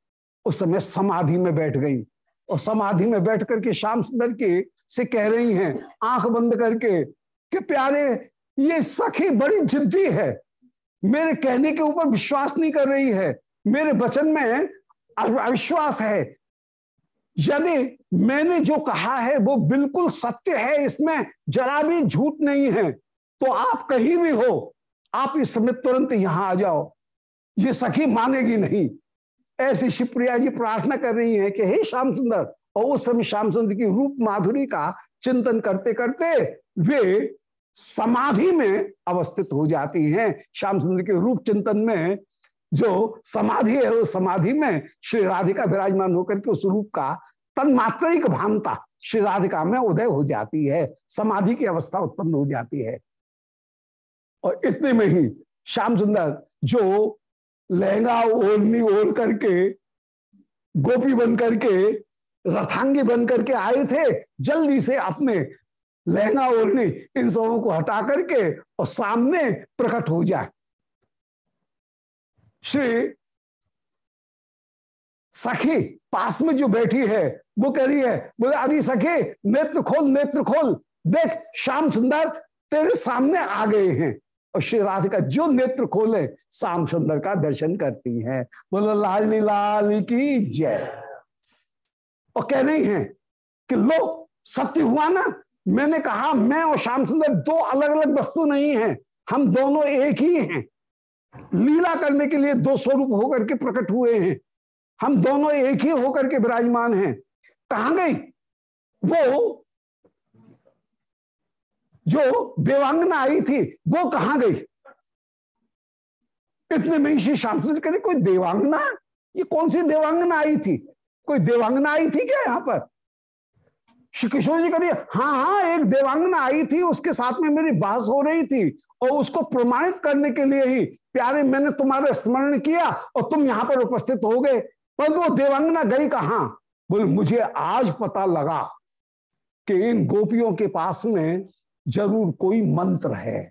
उस समय समाधि में बैठ गई और समाधि में बैठ करके श्याम सुंदर के से कह रही हैं, आँख बंद करके कि प्यारे, ये सखी बड़ी जिद्दी है। मेरे कहने के ऊपर विश्वास नहीं कर रही है। मेरे वचन में अविश्वास है। यदि मैंने जो कहा है वो बिल्कुल सत्य है, इसमें जरा भी झूठ नहीं है। तो आप कहीं भी हो, आप इस समय तुरंत यहाँ आ जाओ। ये सखी मानेगी नहीं। ऐसी शिवप्रिया जी प्रार्थना कर रही हैं कि हे श्याम सुंदर, और उस समय श्याम सुंदर की रूप माधुरी का चिंतन करते करते वे समाधि में अवस्थित हो जाती हैं। श्याम सुंदर के रूप चिंतन में जो समाधि है, उस समाधि में श्री राधिका विराजमान होकर के उस रूप का तन्मात्रिक भानता श्री राधिका में उदय हो जाती है, समाधि की अवस्था उत्पन्न हो जाती है। और इतने में ही श्याम सुंदर जो लहंगा ओढ़नी ओढ़ करके, गोपी बन करके, रथांगी बन करके आए थे, जल्दी से अपने लहंगा ओढ़नी इन सबों को हटा करके और सामने प्रकट हो जाए। श्री सखी पास में जो बैठी है, वो कह रही है, बोले, अरे सखी, नेत्र खोल नेत्र खोल, देख, श्याम सुंदर तेरे सामने आ गए हैं। और श्री राधिका, जो नेत्र खोले, श्याम सुंदर का दर्शन करती हैं। बोलो, लाल लाल की जय। और कह रही हैं कि, लो, सत्य हुआ ना? मैंने कहा, मैं और श्याम सुंदर दो अलग अलग वस्तु नहीं है, हम दोनों एक ही हैं। लीला करने के लिए दो स्वरूप होकर के प्रकट हुए हैं। हम दोनों एक ही होकर के विराजमान हैं। कहा गई? वो जो देवांगना आई थी, वो कहा गई? इतने में श्री श्याम सुंदर करे कोई देवांगना? ये कौन सी देवांगना आई थी? कोई देवांगना आई थी क्या यहाँ पर? श्री किशोर जी करिए हाँ हाँ एक देवांगना आई थी, उसके साथ में मेरी बहस हो रही थी और उसको प्रमाणित करने के लिए ही प्यारे, मैंने तुम्हारा स्मरण किया और तुम यहाँ पर उपस्थित हो गए। पर वो देवांगना गई कहा? बोले, मुझे आज पता लगा कि इन गोपियों के पास में ज़रूर कोई मंत्र है।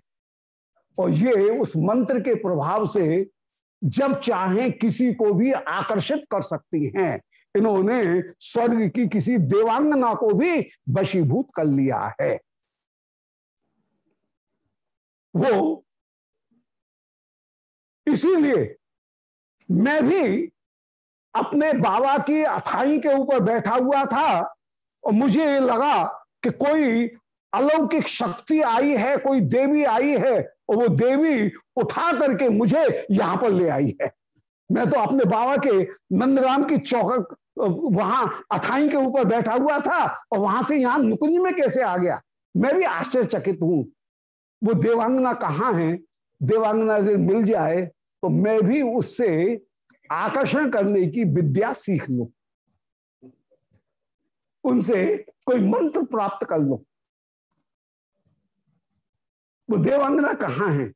और ये उस मंत्र के प्रभाव से जब चाहे किसी को भी आकर्षित कर सकती हैं। इन्होंने स्वर्ग की किसी देवांगना को भी वशीभूत कर लिया है। वो इसीलिए मैं भी अपने बाबा की अथाई के ऊपर बैठा हुआ था और मुझे ये लगा कि कोई अलौकिक शक्ति आई है, कोई देवी आई है और वो देवी उठा करके मुझे यहाँ पर ले आई है। मैं तो अपने बाबा के नंदराम की चौक वहाँ अथाई के ऊपर बैठा हुआ था और वहाँ से यहाँ नुकुंज में कैसे आ गया? मैं भी आश्चर्यचकित हूँ। वो देवांगना कहाँ है? देवांगना यदि मिल जाए तो मैं भी उससे आकर्षण करने की विद्या सीख लू। उनसे कोई मंत्र प्राप्त कर लो। वो देवांगना कहाँ है?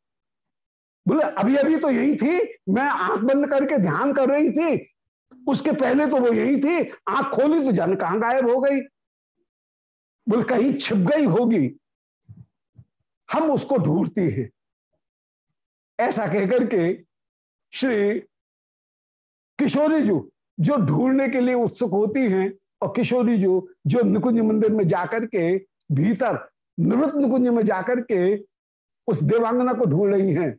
बोले अभी अभी तो यही थी, मैं आँख बंद करके ध्यान कर रही थी, उसके पहले तो वो यही थी, आँख खोली तो जन कहाँ गायब हो गई। बोले, कहीं छिप गई होगी, हम उसको ढूंढती हैं। ऐसा कहकर के श्री किशोरी जो जो ढूँढने के लिए उत्सुक होती हैं और किशोरी जो जो निकुंज मंदिर में जाकर के भीतर निवृत्त निकुंज में जाकर के उस देवांगना को ढूंढ रही हैं।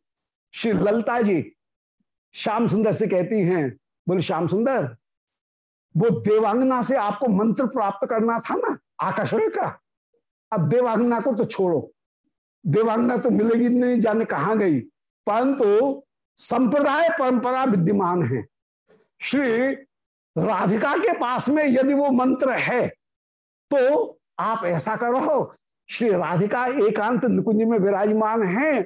श्री ललता जी श्याम सुंदर से कहती हैं, बोले, श्याम सुंदर, वो देवांगना से आपको मंत्र प्राप्त करना था ना आकर्षण का? अब देवांगना को तो छोड़ो। देवांगना तो मिलेगी नहीं, जाने कहा गई? परंतु संप्रदाय परंपरा विद्यमान है। श्री राधिका के पास में यदि वो मंत्र है तो आप ऐसा करो, श्री राधिका एकांत निकुंज में विराजमान है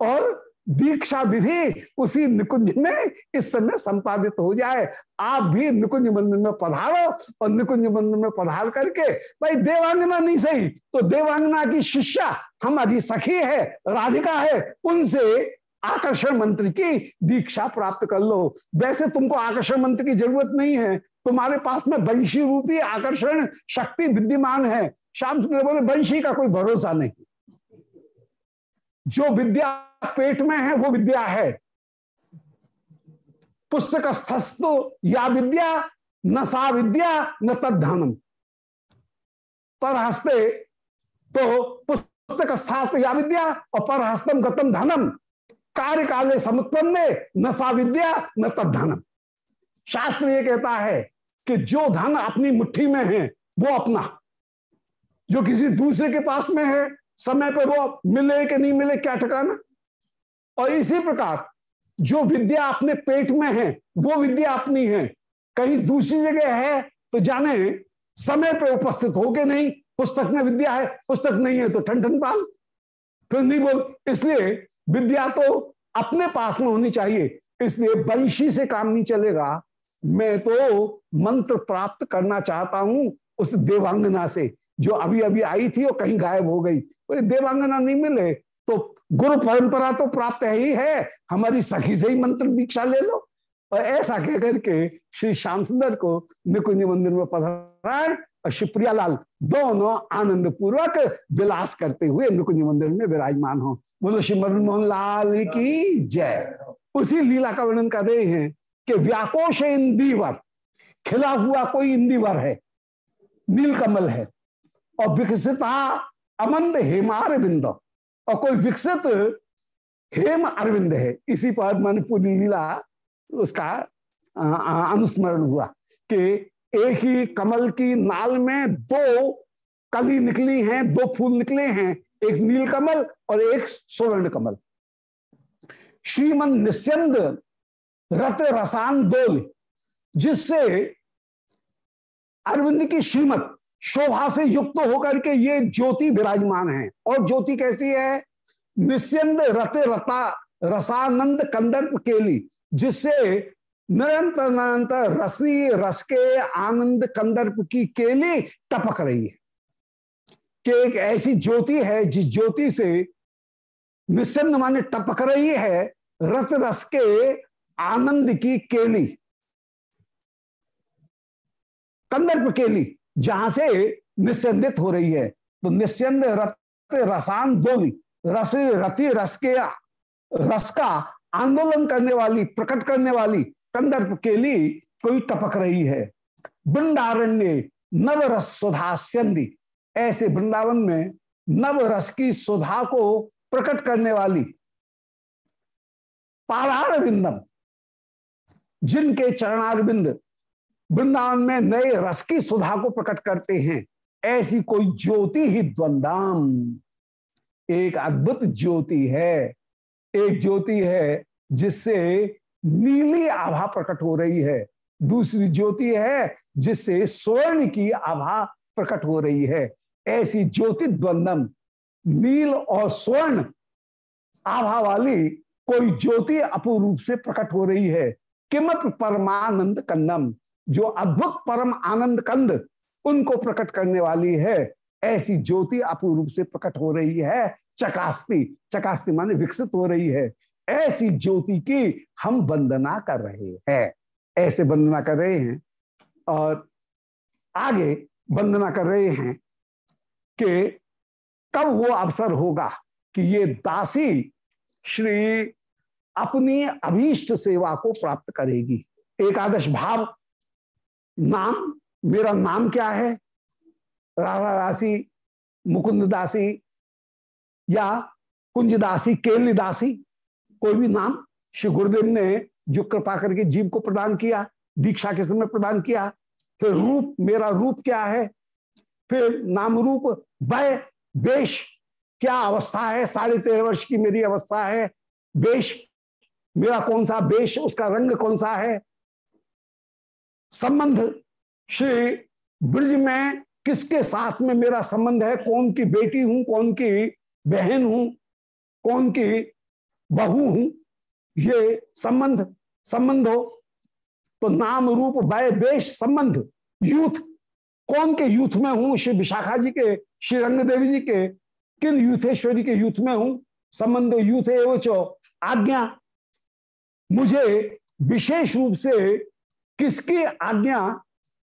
और दीक्षा विधि उसी निकुंज में इस समय संपादित हो जाए। आप भी निकुंज मंदिर में पधारो और निकुंज मंदिर में पधार करके, भाई देवांगना नहीं सही तो देवांगना की शिष्या, हमारी सखी है, राधिका है, उनसे आकर्षण मंत्र की दीक्षा प्राप्त कर लो। वैसे तुमको आकर्षण मंत्र की ज़रूरत नहीं है। तुम्हारे पास में वंशी रूपी आकर्षण शक्ति विद्यमान है। श्याम सुंदर बोले, वंशी का कोई भरोसा नहीं। जो विद्या पेट में है, वो विद्या है। पुस्तक स्थस्तु, या विद्या, न सा विद्या, न तद्धनम पर हस्ते तो पुस्तक स्थास्त, या विद्या, और पर हस्तम गतम धनम। कार्य काले समुत्पन्न न सा विद्या न तद्धनम शास्त्र ये कहता है कि जो धन अपनी मुट्ठी में है, वो अपना। जो किसी दूसरे के पास में है, समय पर वो मिले कि नहीं मिले, क्या ठिकाना? और इसी प्रकार, जो विद्या अपने पेट में है, वो विद्या अपनी है। कहीं दूसरी जगह है तो जाने समय पे उपस्थित हो के नहीं। पुस्तक में विद्या है, पुस्तक नहीं है तो ठन ठन पाल। फिर नहीं बोल, इसलिए विद्या तो अपने पास में होनी चाहिए, इसलिए वंशी से काम नहीं चलेगा। मैं तो मंत्र प्राप्त करना चाहता हूँ उस देवांगना से, जो अभी अभी आई थी और कहीं गायब हो गई। देवांगना नहीं मिले तो गुरु परंपरा तो प्राप्त है ही है, हमारी सखी से ही मंत्र दीक्षा ले लो। और ऐसा कह करके श्री श्याम सुंदर को निकुंज मंदिर में पधराए और शिवप्रिया लाल दोनों आनंद पूर्वक विलास करते हुए निकुंज मंदिर में विराजमान हो। बोलो श्री मदन मोहन लाल की जय। उसी लीला का वर्णन कर रहे हैं कि व्याकोश इंदीवर खिला हुआ कोई इंदीवर है, नीलकमल है, और विकसिता अमंद हेमार बिंद और कोई विकसित हेम अरविंद है। इसी पर मैंने पूरी लीला उसका अनुस्मरण हुआ कि एक ही कमल की नाल में दो कली निकली हैं, दो फूल निकले हैं, एक नील कमल और एक स्वर्ण कमल। श्रीमन निस्यंद रत रसान दोल, जिससे अरविंद की श्रीमत शोभा से युक्त होकर के ये ज्योति विराजमान है। और ज्योति कैसी है? निस्यंद रत रता रसानंद कंदर्प केली, जिससे निरंतर निरंतर रसी रस के आनंद, कंदर्प की केली टपक रही है। कि एक ऐसी ज्योति है, जिस ज्योति से निस्यंद माने टपक रही है रत रस के आनंद की केली। कंदर्प केली, जहाँ से निस्यंदित हो रही है तो निस्यंद रत, रसान दोली रस, रति, रस के, रस का आंदोलन करने वाली, प्रकट करने वाली कंदर्प के लिए कोई टपक रही है। वृंदारण्य नव रस सुधा ऐसे वृंदावन में नव रस की सुधा को प्रकट करने वाली पारार बिंदम जिनके चरणारविंद वृंदावन में नए रस की सुधा को प्रकट करते हैं, ऐसी कोई ज्योति ही द्वंदाम। एक अद्भुत ज्योति है। एक ज्योति है जिससे नीली आभा प्रकट हो रही है। दूसरी ज्योति है जिससे स्वर्ण की आभा प्रकट हो रही है। ऐसी ज्योति द्वंदम नील और स्वर्ण आभा वाली कोई ज्योति अपूर्व से प्रकट हो रही है। किमत परमानंद कंदम, जो अद्भुत परम आनंद कंद उनको प्रकट करने वाली है। ऐसी ज्योति अपूर्व से प्रकट हो रही है। चकास्ती चकास्ती माने विकसित हो रही है। ऐसी ज्योति की हम वंदना कर रहे हैं। ऐसे वंदना कर रहे हैं और आगे वंदना कर रहे हैं कि कब वो अवसर होगा कि ये दासी श्री अपनी अभीष्ट सेवा को प्राप्त करेगी। एकादश भाव, नाम, मेरा नाम क्या है? राधा दासी, मुकुंद दासी या कुंज दासी केली दासी? कोई भी नाम, श्री गुरुदेव ने जो कृपा करके जीव को प्रदान किया, दीक्षा के समय प्रदान किया, फिर रूप, मेरा रूप क्या है? फिर नाम रूप वय वेश, क्या अवस्था है? साढ़े तेरह वर्ष की मेरी अवस्था है। वेश, मेरा कौन सा वेश, उसका रंग कौन सा है? संबंध, श्री ब्रज में किसके साथ में मेरा संबंध है? कौन की बेटी हूँ? कौन की बहन हूँ? कौन की बहू हूँ, ये संबंध संबंध हो तो नाम रूप वय वेश संबंध, यूथ। कौन के यूथ में हूँ? श्री विशाखा जी के, श्री रंग देवी जी के, किन यूथेश्वरी के यूथ में हूँ? संबंध यूथ एवं चो, आज्ञा। मुझे विशेष रूप से किसकी आज्ञा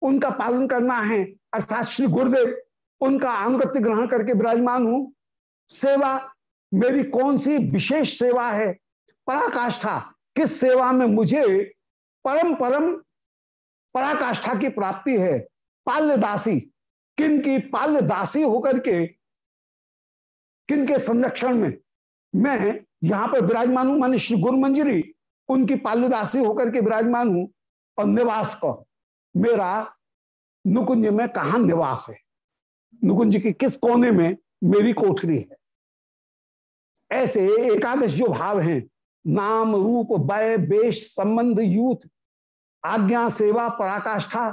उनका पालन करना है? अर्थात श्री गुरुदेव, उनका अनुगत्य ग्रहण करके विराजमान हूँ। सेवा मेरी कौन सी विशेष सेवा है? पराकाष्ठा। किस सेवा में मुझे परम परम पराकाष्ठा की प्राप्ति है? पाल्यदासी किन की पाल्यदासी होकर के, किन के संरक्षण में? मैं यहाँ पर विराजमान हूँ, मानी श्री गुरु मंजरी, उनकी पाल्यदासी होकर के विराजमान हूँ और निवास का मेरा नुकुंज में कहा निवास है? नुकुंज के किस कोने में मेरी कोठरी है? ऐसे एकादश जो भाव हैं, नाम रूप, वय बेश संबंध, यूथ, आज्ञा, सेवा, पराकाष्ठा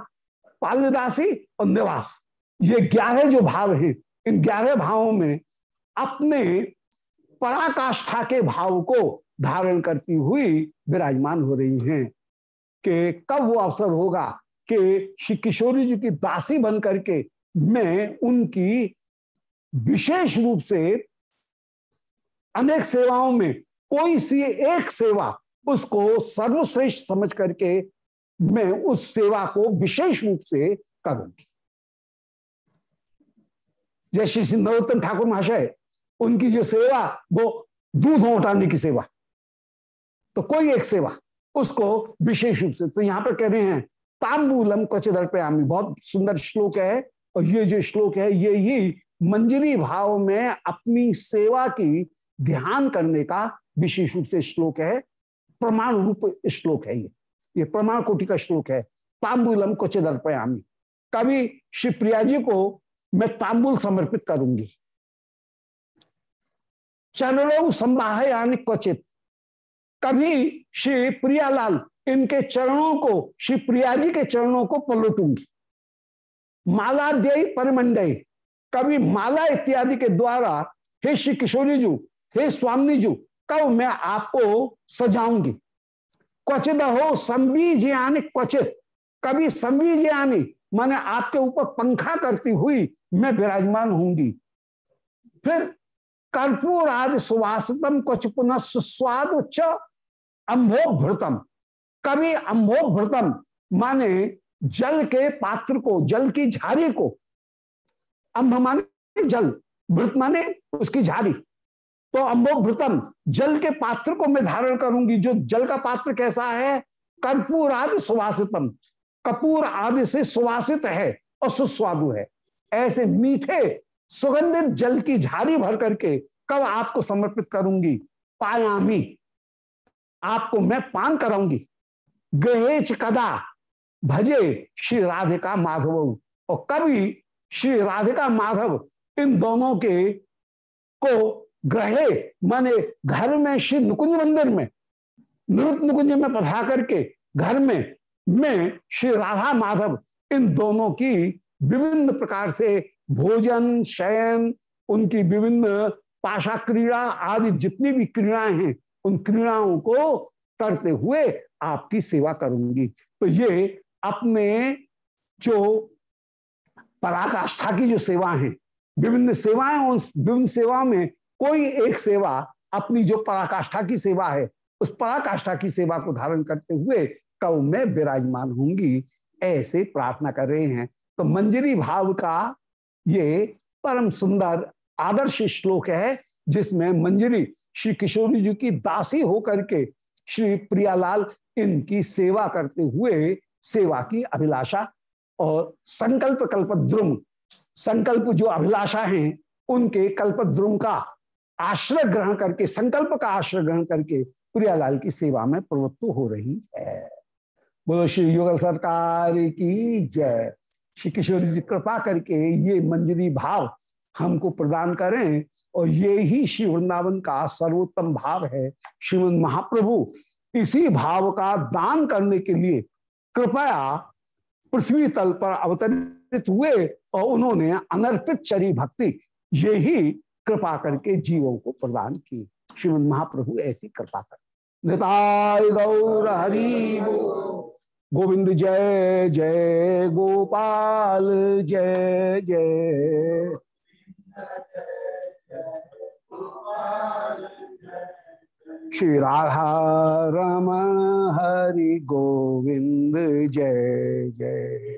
पाल्यदासी और निवास, ये ग्यारह जो भाव हैं, इन ग्यारह भावों में अपने पराकाष्ठा के भाव को धारण करती हुई विराजमान हो रही हैं कि कब वो अवसर होगा कि श्री किशोरी जी की दासी बन करके मैं उनकी विशेष रूप से अनेक सेवाओं में कोई सी एक सेवा उसको सर्वश्रेष्ठ समझ करके मैं उस सेवा को विशेष रूप से करूँगी। जैसे श्री नरोत्तम ठाकुर महाशय, उनकी जो सेवा, वो दूध उठाने की सेवा। तो कोई एक सेवा, उसको विशेष रूप से तो यहाँ पर कह रहे हैं तांबूलम आमी बहुत सुंदर श्लोक है, और ये जो श्लोक है, ये ही मंजरी भाव में अपनी सेवा की ध्यान करने का विशेष रूप से श्लोक है, प्रमाण रूप श्लोक है ये। ये प्रमाण कोटि का श्लोक है, तांबूलम आमी कभी शिवप्रिया जी को मैं तांबुल समर्पित करूँगी। चरणों संवाह यानी क्वचित कभी श्री प्रियालाल इनके चरणों को श्री प्रिया जी के चरणों को पलटूँगी। मालाध्यायी परिमंडय। कभी माला इत्यादि के द्वारा हे श्री किशोरी जू हे स्वामी जू कब मैं आपको सजाऊँगी। क्वचित हो यानी क्वचित कभी संबीज यानी माने आपके ऊपर पंखा करती हुई मैं विराजमान होंगी फिर कर्पूर आदि सुवासितम कुछ पुनः सुस्वाद उच्च अम्भोभृतम। कभी अम्भोभृतम, माने जल के पात्र को, जल की झारी को। अम्भ माने जल, भृत माने उसकी झारी। तो अम्भोभृतम जल के पात्र को मैं धारण करूँगी। जो जल का पात्र कैसा है? कर्पूर आदि सुवासितम। कपूर आदि से सुवासित है और सुस्वादु है। ऐसे मीठे, सुगंधित जल की झारी भर करके कब आपको समर्पित करूँगी? पायामी। आपको मैं पान कराऊँगी। गहेच कदा भजे श्री राधिका माधव। और कभी श्री राधिका माधव इन दोनों के को ग्रहे, माने घर में श्री नुकुंज मंदिर में नृत नुकुंज में पधरा करके घर में, मैं, श्री राधा माधव, इन दोनों की विभिन्न प्रकार से भोजन, शयन, उनकी विभिन्न पाशा क्रीड़ा आदि जितनी भी क्रीड़ाएँ हैं, उन क्रीड़ाओं को करते हुए आपकी सेवा करूँगी। तो ये अपने जो पराकाष्ठा की जो सेवा है, विभिन्न सेवाएँ, उन विभिन्न सेवा में कोई एक सेवा अपनी जो पराकाष्ठा की सेवा है, उस पराकाष्ठा की सेवा को धारण करते हुए कव में विराजमान होंगी, ऐसे प्रार्थना कर रहे हैं। तो मंजरी भाव का ये परम सुंदर आदर्श श्लोक है, जिसमें मंजरी श्री किशोर जी की दासी होकर के श्री प्रियालाल इनकी सेवा करते हुए सेवा की अभिलाषा और संकल्प कल्पद्रुम, संकल्प जो अभिलाषा है, उनके कल्पद्रुम का आश्रय ग्रहण करके, संकल्प का आश्रय ग्रहण करके प्रियालाल की सेवा में प्रवृत्त हो रही है। बोलो, श्री युगल सरकार की जय। श्री किशोर जी, कृपा करके ये मंजरी भाव हमको प्रदान करें और ये ही श्री वृंदावन का सर्वोत्तम भाव है। श्रीमद महाप्रभु, इसी भाव का दान करने के लिए कृपया पृथ्वी तल पर अवतरित हुए और उन्होंने अनर्पित चरी भक्ति, ये ही कृपा करके जीवों को प्रदान की। श्रीमद महाप्रभु ऐसी कृपा कर। गौर हरि गोविंद जय जय गोपाल, जय जय। श्री राधा रमण हरि गोविंद जय जय।